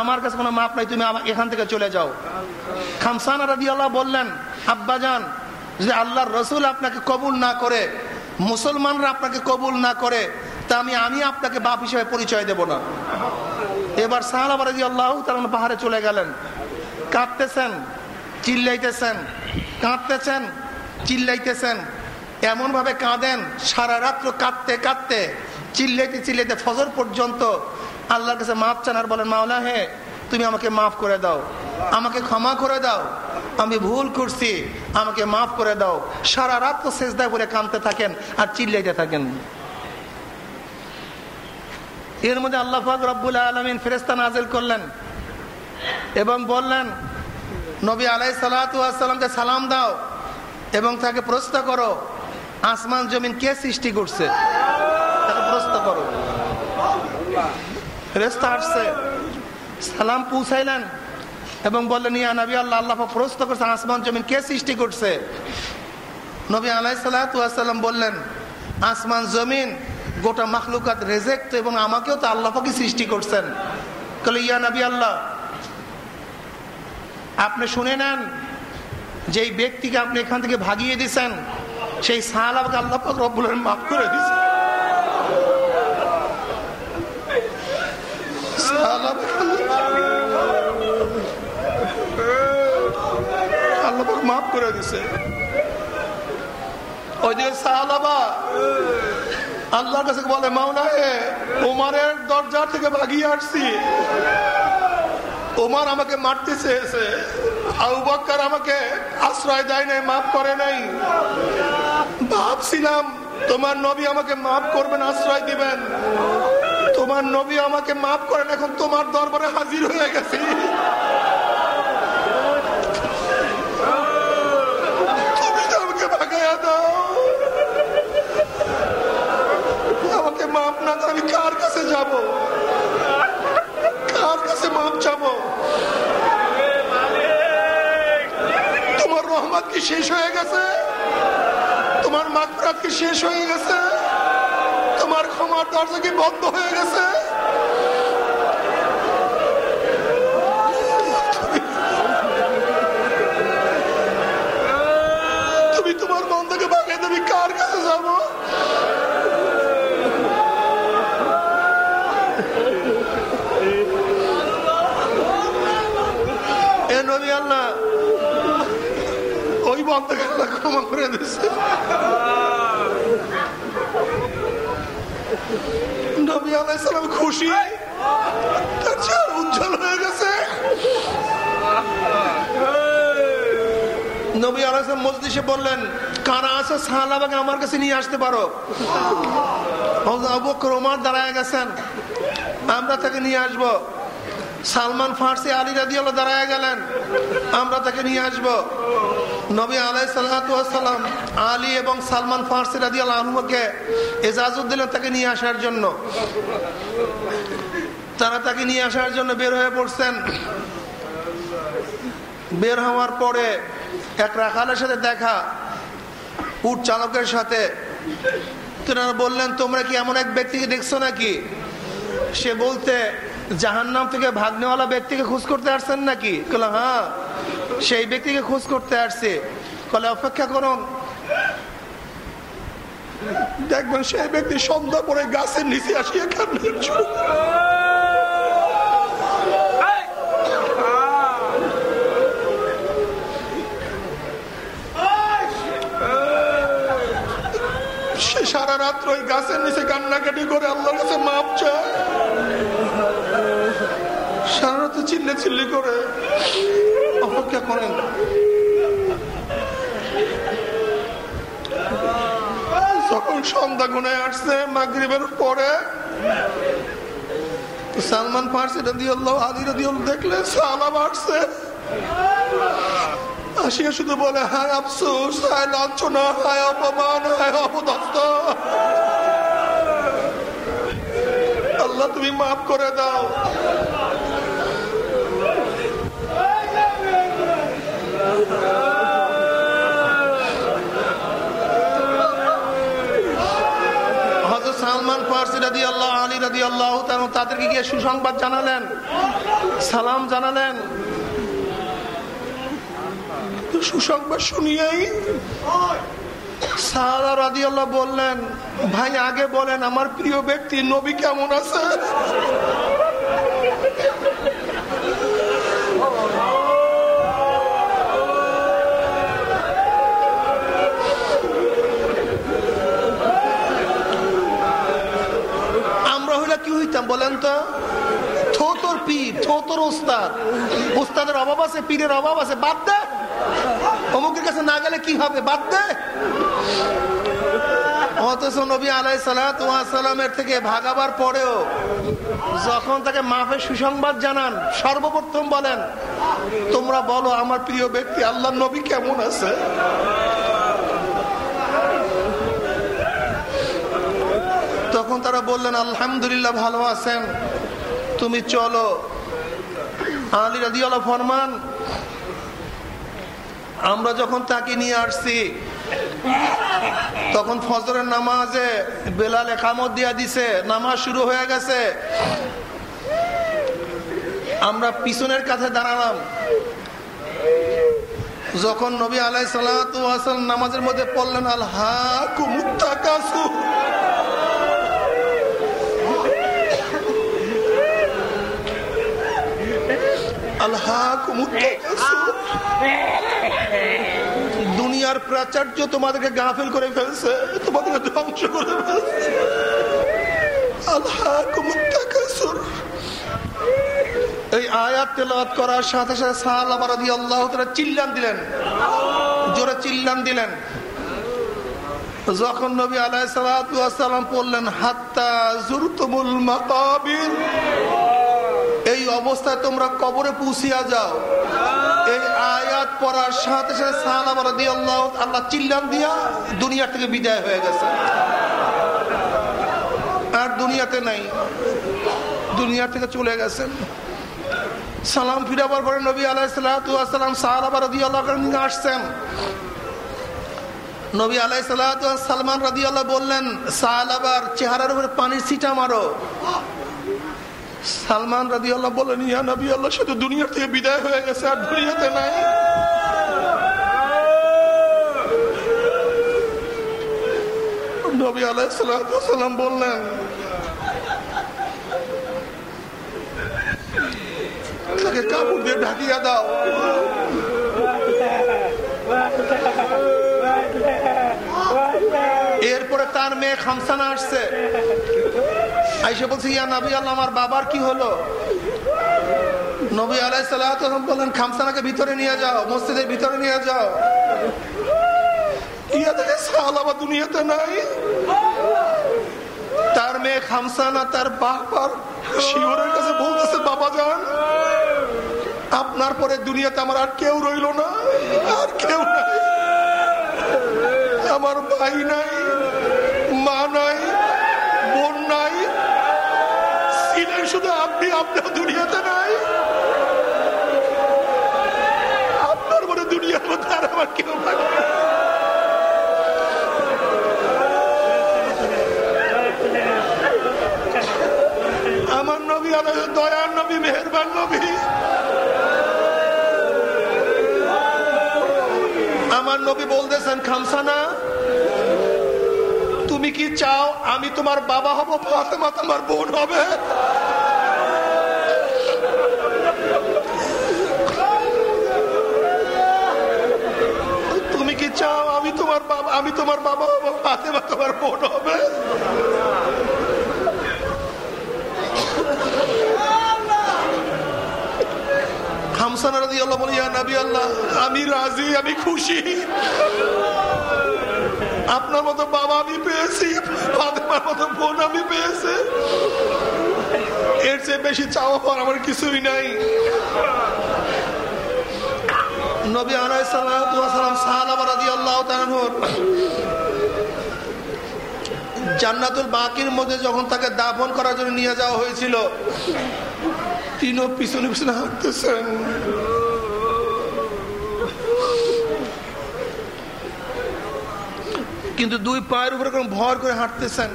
আমার কাছে কোনো মাপ নাই, তুমি এখান থেকে চলে যাও। খামসান রাদি আল্লাহ বললেন, আব্বাজান, যে আল্লাহর রসুল আপনাকে কবুল না করে, মুসলমানরা আপনাকে কবুল না করে তা আমি আমি আপনাকে বাপ হিসেবে পরিচয় দেব না। এবার সাহালাবারাজি আল্লাহ তারা পাহাড়ে চলে গেলেন। কাঁদতেছেন, চিল্লাইতেছেন কাঁদতেছেন, চিল্লাইতেছেন। এমন ভাবে কাঁদেন, সারা রাত্র কাঁদতে কাঁদতে, চিল্লাইতে চিল্লাইতে ফজর পর্যন্ত আল্লাহর কাছে মাপ চান আর বলেন, মাওলা হে, তুমি আমাকে মাফ করে দাও। আমাকে ক্ষমা করে দাও। আমি ভুল করছি। আমাকে মাফ করে দাও। সারা রাত তো শেষদা করে কাঁদতে থাকেন আর চিল্লাইতে থাকেন। এর মধ্যে আল্লাহ রব্বুল আলমিন ফেরেস্তা নাজেল করলেন এবং বললেন, নবী আলাই সালাতামকে সালাম দাও এবং তাকে প্রশ্ন করো, আসমান, জমিন কে সৃষ্টি করছে? তাকে প্রশ্ন করো। ফেরেস্তা আসছে, সালাম পৌঁছাইলেন এবং বললেন, ইয়া নবী আল্লাহ আল্লাহ প্রশ্ন করছে, আসমান, জমিন কে সৃষ্টি করছে? নবী আলাই সাল্লাম বললেন, আসমান, জমিন গোটা মাখলুকাত রেজেক্ট এবং আমাকেও তো আল্লাহ পাকি সৃষ্টি করছেন। কলে ইয়া নবী আল্লাহ, আপনি শুনে নেন, যেই ব্যক্তিকে আপনি এখান থেকে ভাগিয়ে দিচ্ছেন সেই সাহালাকে আল্লাহ পাক রব্বুল মাফ করে দিচ্ছেন আল্লাহ মাফ করে দিছে ওই যে সাহালাবা আল্লাহর কাছে বলে মাওনা ওমারের দরজা থেকে ভাগিয়ে আসছি। ওমার আমাকে মারতে চেয়েছে। আউবাক্কার আমাকে আশ্রয় দেয় নাই, মাফ করে নাই। ভাবছিলাম, তোমার নবী আমাকে মাফ করবেন, আশ্রয় দিবেন। তোমার নবী আমাকে মাফ করেন, এখন তোমার দরবারে হাজির হয়ে গেছি। কার কাছে যাব? কার কাছে মাফ যাব তোমার রহমত কি শেষ হয়ে গেছে? তোমার মাকরাত কি শেষ হয়ে গেছে? তোমার ক্ষমার দরজা কি বন্ধ হয়ে গেছে? তুমি তোমার বন্ধকে দেবে, কার কাছে যাব এ নবী আল্লাহ বন্ধকে আল্লাহ ক্ষমা করে দিচ্ছে নবী আলাইসালাম খুশি। তার চেহারা উজ্জ্বল হয়ে গেছে। নবী আলাইসালাম মসজিদে বললেন, কারা আছে সাহালাবাকে আমার কাছে নিয়ে আসতে পারো? ওমার দাঁড়ায় গেছেন। আমরা তাকে নিয়ে আসব। সালমান ফার্সি আলী রাজি দাঁড়ায় গেলেন। আমরা তাকে নিয়ে আসব। নবী আলাই সাল্লাম আলী এবং সালমান ফার্সি রাজি আলমকে এজাজুদ দিলেন তাকে নিয়ে আসার জন্য। তারা তাকে নিয়ে আসার জন্য বের হয়ে পড়ছেন। বের হওয়ার পরে এক রাখালের সাথে দেখা, উট চালকের সাথে। তেনারা বললেন, তোমরা কি এমন এক ব্যক্তিকে দেখছ নাকি? সে বলতে জাহান নাম থেকে ভাগ্নেওয়ালা ব্যক্তিকে খোঁজ করতে আসছেন নাকি? হ্যাঁ। সেই ব্যক্তিকে খোঁজ করতে আসছে। কলে অপেক্ষা করুন। দেখবেন সেই ব্যক্তি সন্ধ্যা পরে গাছের নিচে আসিয়া কান্নার সে সারা রাত্র ওই গাছের নিচে কান্নাকাটি করে আল্লাহর কাছে মাপ চায়। সারা রাত চিল্লে চিল্লি করে। অপেক্ষা করেন। যখন সন্ধ্যা গুনায় আসছে, মাগরিবের পরে সালমান ফার্সি রদি আল্লাহ আদি রদি দেখলে সালাম আসছে। আসিয়া শুধু বলে, হায় আফসোস, হায় লাঞ্ছনা, হায় অপমান, হায় অপদস্ত আল্লাহ তুমি মাফ করে দাও। তাদেরকে গিয়ে সুসংবাদ জানালেন, সালাম জানালেন। সুসংবাদ শুনিয়েই সারা রাদি বললেন, ভাই, আগে বলেন, আমার প্রিয় ব্যক্তি নবী কেমন আছে? হইতাম বলেন তো, থোতর পীর থো তোর ওস্তাদ। ওস্তাদের অভাব আছে, পীরের অভাব আছে, বাদ দে। অমুকের কাছে না গেলে কি হবে, বাদ দে। অথচ নবী আলাই সালামের থেকে ভাগাবার পরেও যখন তাকে মাফের সুসংবাদ জানান, সর্বপ্রথম বলেন, তোমরা বলো, আমার প্রিয় ব্যক্তি আল্লাহ নবী কেমন আছে? তখন তারা বললেন, আলহামদুলিল্লাহ ভালো আছেন। তুমি চলো। ফরমান, আমরা যখন তাকে নিয়ে আসছি, তখন ফজরের নামাজে বেলাল একামত দিয়া দিছে, নামাজ শুরু হয়ে গেছে। আমরা পিছনের কাছে দাঁড়ালাম। যখন নবী আলাই সালাম নামাজের মধ্যে পড়লেন আল হা কুমুত্তাকাসু দুনিয়ার প্রাচার্য তোমাদেরকে গাফেল করে ফেলছে, তোমাদেরকে ধ্বংস করে ফেলছে। এই আয়াত করার সাথে সাথে সাহাবা রাদিয়াল্লাহু তাআলা চিল্লান দিলেন। জোরে চিল্লান দিলেন। যখন নবী আলাইহিস সালাম পড়লেন হাত্তা জুরতুমুল মাকাবির। এই অবস্থায় তোমরা কবরে পুষিয়া যাও। এই আয়াত পড়ার সাথে সাথে দিয়ে আল্লাহ আল্লাহ চিল্লান দিয়া দুনিয়া থেকে বিদায় হয়ে গেছে। আর দুনিয়াতে নাই। দুনিয়া থেকে চলে গেছেন। সালাম ফিরাবার পরে নবী আলাইসালাম সাহাবা আসছেন। নবী আলাই সালমান রাদি আল্লাহ বললেন সাহাবার চেহারার উপরে পানির ছিটা মারো। সালমান রাজি আল্লাহ বলেন, ইয়া নবী আল্লাহ শুধু দুনিয়া থেকে বিদায় হয়ে গেছে, আর দুনিয়াতে নাই। নবী আলাইসালাম বললেন তাকে কাপড় দিয়ে ঢাকিয়া দাও। এরপরে তার মেয়ে খামসানা আসছে। আইসে বলছে, ইয়া নবী আল্লাহ, আমার বাবার কি হলো? নবী আলাই সাল্লাম বললেন, খামসানাকে ভিতরে নিয়ে যাও, মসজিদের ভিতরে নিয়ে যাও। দুনিয়াতে নাই। তার মেয়ে খামসানা, তার বাবার শিওরের কাছে বলতেছে, বাবা যান, আপনার পরে দুনিয়াতে আমার আর কেউ রইল না, আর কেউ আমার ভাই নাই, মা নাই, বোন নাই শুধু আপনি আপনার দুনিয়াতে নাই। আপনার মনে দুনিয়ার মধ্যে আর আমার কেউ থাকবে আমার নবী দয়ার নবী, মেহরবান নবী। আমার নবী বলতেছেন খামসানা তুমি কি চাও আমি তোমার বাবা হব, ফাতেমা তোমার বোন হবে? আমি তোমার বাবা, আমি তোমার বাবা হব ফাতেমা তোমার বোন হবে। আমি রাজি, আমি খুশি। আপনার মতো বাবা আমি পেয়েছি মতো বোন আমি পেয়েছি। এর চেয়ে বেশি পর আমার কিছুই নাই। নবী জান্নাতুল বাকির মধ্যে যখন তাকে দাফন করার জন্য নিয়ে যাওয়া হয়েছিল, তিনও পিছনে পিছনে হাঁটতেছেন। কিন্তু দুই পায়ের উপরে কোন ভর করে হাঁটতেছেন।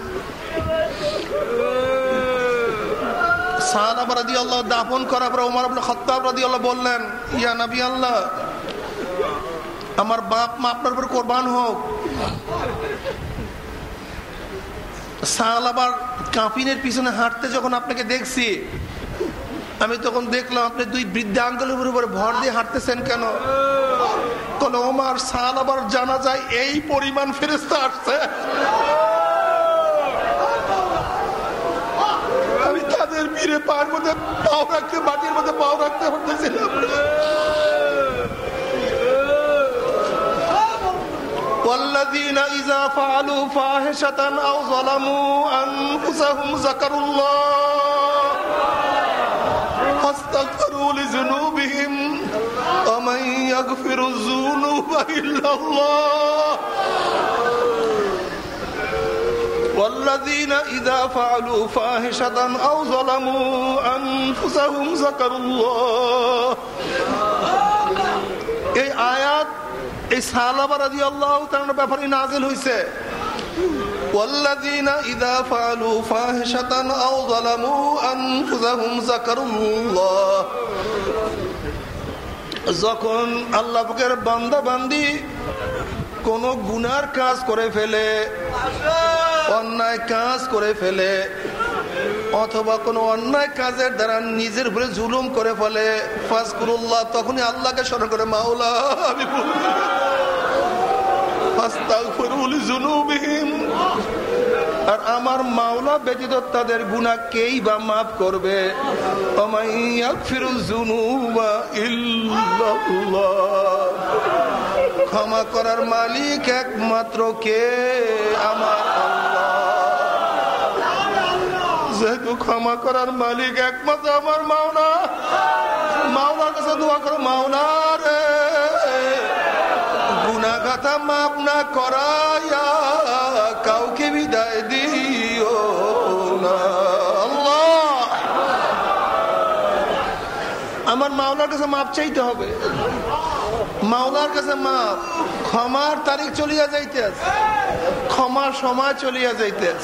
দাফন করার পর ওমর আব্দুল খত্তাব রাদি আল্লাহ বললেন, ইয়া নবী আল্লাহ আমার বাপ মা আপনার উপর কোরবান হোক। সাল আবার কাঁপিনের পিছনে হাঁটতে যখন আপনাকে দেখছি, আমি তখন দেখলাম আপনি দুই বৃদ্ধাঙ্গলের উপরে ভর দিয়ে হাঁটতেছেন কেন? কোন ওমার সাল আবার জানা যায় এই পরিমাণ ফেরেস্তা আসছে। আমি তাদের তীরে পায়ের মধ্যে পাও রাখতে, মাটির মধ্যে পাও রাখতে পারতেছিলাম والذين إذا فعلوا فاحشة أو ظلموا أنفسهم ذكروا الله فاستغفروا لذنوبهم ومن يغفر الذنوب إلا الله والذين إذا فعلوا فاحشة أو ظلموا أنفسهم ذكروا الله এই আয়াত এই সাহাবা রাদিয়াল্লাহু তাআলার ব্যাপারে নাযিল হইছে والذين إذا فعلوا فاحشة أو ظلموا أنفسهم ذكروا الله যখন আল্লাহ পাকের বান্দা বান্দি কোন গুনার কাজ করে ফেলে অন্যায় কাজ করে ফেলে অথবা কোন অন্যায় কাজের দ্বারা নিজের উপরে জুলুম করে ফেলে, ফাজকুরুল্লাহ, তখনই আল্লাহকে স্মরণ করে, মাওলা, আমি ভুল আর আমার মাওলা ব্যতীত তাদের গুনাহ কেই বা মাফ করবে? ক্ষমা করার মালিক একমাত্র কে? আমার যেহেতু ক্ষমা করার মালিক একমাত্র আমার মাওনা। মাওনার কাছে দোয়া করো, মাওনা রে। গুনাগাথা মাপ না করাইয়া কাউকে বিদায় দিও না। আমার মাওলার কাছে মাপ চাইতে হবে। মাওলার কাছে মাপ। ক্ষমার তারিখ চলিয়া যাইতেছ। ক্ষমার সময় চলিয়া যাইতেছ।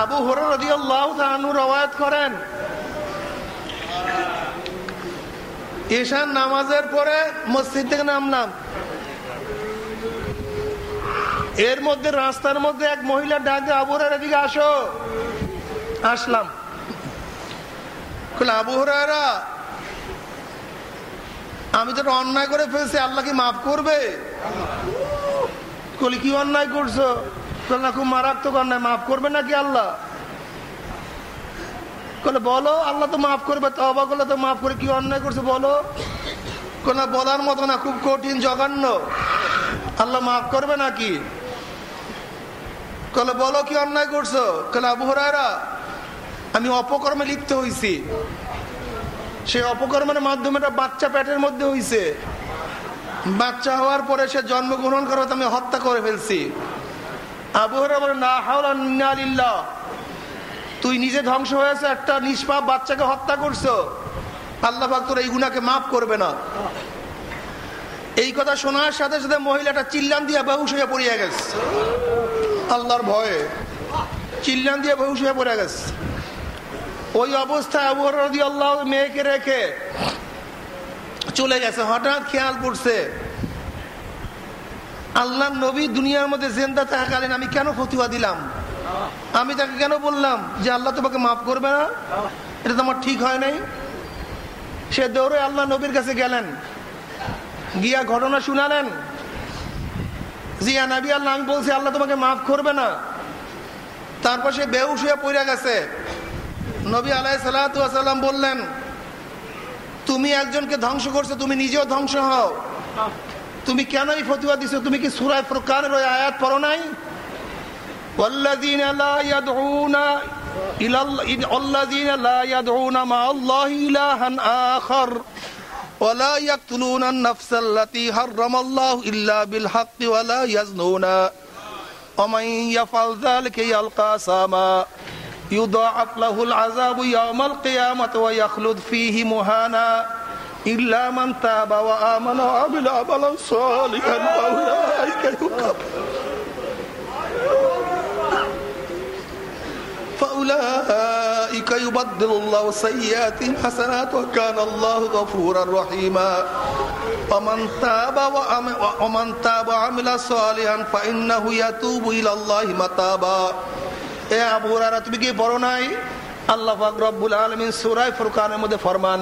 আবু হরে রওয়ায়ত করেন। ঈশান নামাজের পরে মসজিদ থেকে নামলাম। এর মধ্যে, রাস্তার মধ্যে এক মহিলা ডাকে আবুরার এদিকে আসো। আসলাম। আবু হরারা আমি তো অন্যায় করে ফেলছি, আল্লাহ কি মাফ করবে? কি অন্যায় করছ? খুব মারাত্মক অন্যায় মাফ করবে নাকি আল্লাহ? কলে বলো, আল্লাহ তো মাফ করবে তবা করলে তো মাফ করে কি অন্যায় করছে বলো? বলার মতো না, খুব কঠিন আল্লাহ মাফ করবে নাকি? কলে বলো কি অন্যায় করছ? কলে আমি অপকর্মে লিপ্ত হইছি। সেই অপকর্মের মাধ্যমে বাচ্চা পেটের মধ্যে হইছে। বাচ্চা হওয়ার পরে সে জন্মগ্রহণ করে আমি হত্যা করে ফেলছি। তুই নিজে ধ্বংস হয়েছে, একটা নিষ্পাপ বাচ্চাকে হত্যা করছ। আল্লাহ তোর এই গুণাকে মাফ করবে না। এই কথা শোনার সাথে সাথে মহিলাটা চিল্লান দিয়ে বেহুশ হয়ে পড়িয়া গেছে। আল্লাহর ভয়ে চিল্লান দিয়ে বেহুশ হয়ে পড়ে গেছে। ওই অবস্থায় আবু রদি আল্লাহ মেয়েকে রেখে চলে গেছে। হঠাৎ খেয়াল করছে আল্লাহ নবী দুনিয়ার মধ্যে জেন্দা থাকাকালীন আমি কেন ফতুয়া দিলাম? আমি তাকে কেন বললাম যে আল্লাহ তোমাকে মাফ করবে না? এটা তোমার ঠিক হয় নাই? সে দৌড়ে আল্লাহ নবীর কাছে গেলেন। গিয়া ঘটনা শুনালেন। জিয়া নবী আল্লাহ, আমি বলছি আল্লাহ তোমাকে মাফ করবে না। তারপর সে বেউস হয়ে পড়ে গেছে। নবী আলাই সাল্লাম বললেন, তুমি একজনকে ধ্বংস করছ, তুমি নিজেও ধ্বংস হও। তুমি কেনই ফতুয়া দিছো তুমি কি সুরায় প্রকারের ওই আয়াত পড়ো নাই والذين لا يدعون إلى الذين لا يدعون مع الله إلها آخر ولا يقتلون النفس التي حرم الله إلا بالحق ولا يزنون ومن يفعل ذلك يلقى ساما يضاعف له العذاب يوم القيامة ويخلد فيه مهانا إلا من تاب وآمن وعمل عملا صالحا فأولئك يقبل فأولئك يبدل الله سيئاتهم حسنات وكان الله غفورا رحيما ومن تاب ومن تاب وعمل صالحا فإنه يتوب إلى الله متابا এ আবু হুরায়রা তুমি কি পড়ো নাই আল্লাহ পাক রব্বুল আলামিন সূরা ফুরকানের মধ্যে ফরমান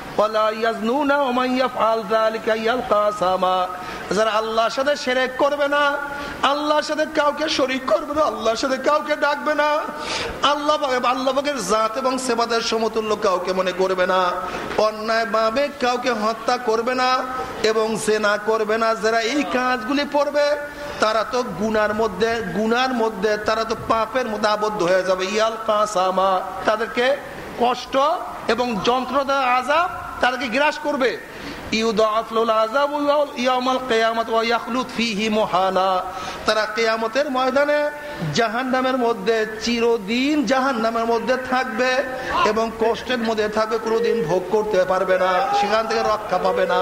যারা সাথে করবে না কাউকে করবে না সাথে কাউকে ডাকবে না, আল্লাহ জাত এবং সেবাদের সমতুল্য কাউকে মনে করবে না, অন্যায় কাউকে হত্যা করবে না এবং জেনা করবে না। যারা এই কাজগুলি পড়বে তারা তো গুনার মধ্যে গুনার মধ্যে তারা তো পাপের মধ্যে আবদ্ধ হয়ে যাবে। ইয়াল কাসামা, তাদেরকে কষ্ট এবং যন্ত্রণা আজাব তাদেরকে গ্রাস করবে। তারা কেয়ামতের ময়দানে মধ্যে চিরদিন মধ্যে থাকবে এবং কষ্টের মধ্যে থাকবে, কোনোদিন ভোগ করতে পারবে না, সেখান থেকে রক্ষা পাবে না।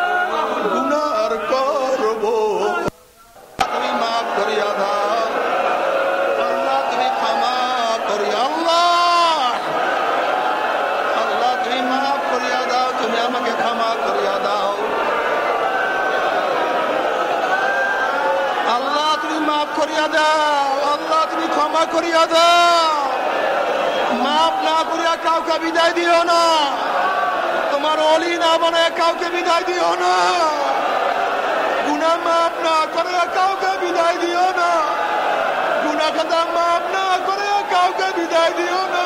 দাও মাফ না করিয়া কাউকে বিদায় দিও না। তোমার অলি না বলে কাউকে বিদায় দিও না। গুনা মাফ না করে কাউকে বিদায় দিও না। গুনা খাতা মাফ না করে কাউকে বিদায় দিও না।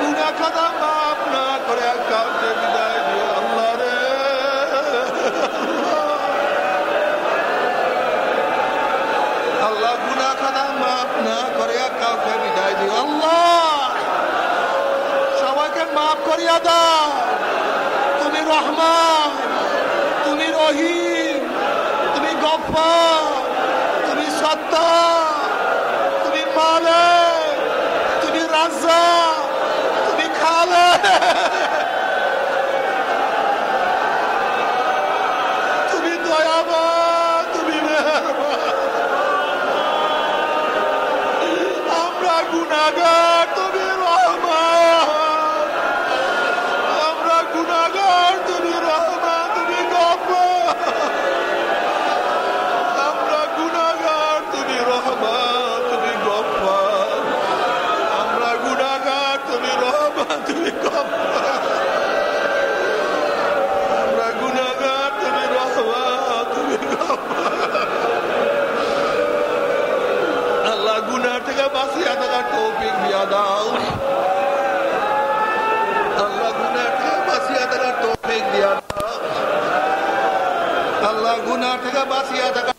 গুনা খাতা মাফ না করে কাউকে বিদায় দিও আল্লাহ রে আল্লাহ গুনা খাতা মাফ না করে কাউকে বিদায় দিও আল্লাহ সবাইকে করিয়া তুমি রহমান, তুমি রহিম, তুমি গফার তুমি সত্তা তুমি মালিক, তুমি রাজা তুমি খালে তুমি গুনাগার باقية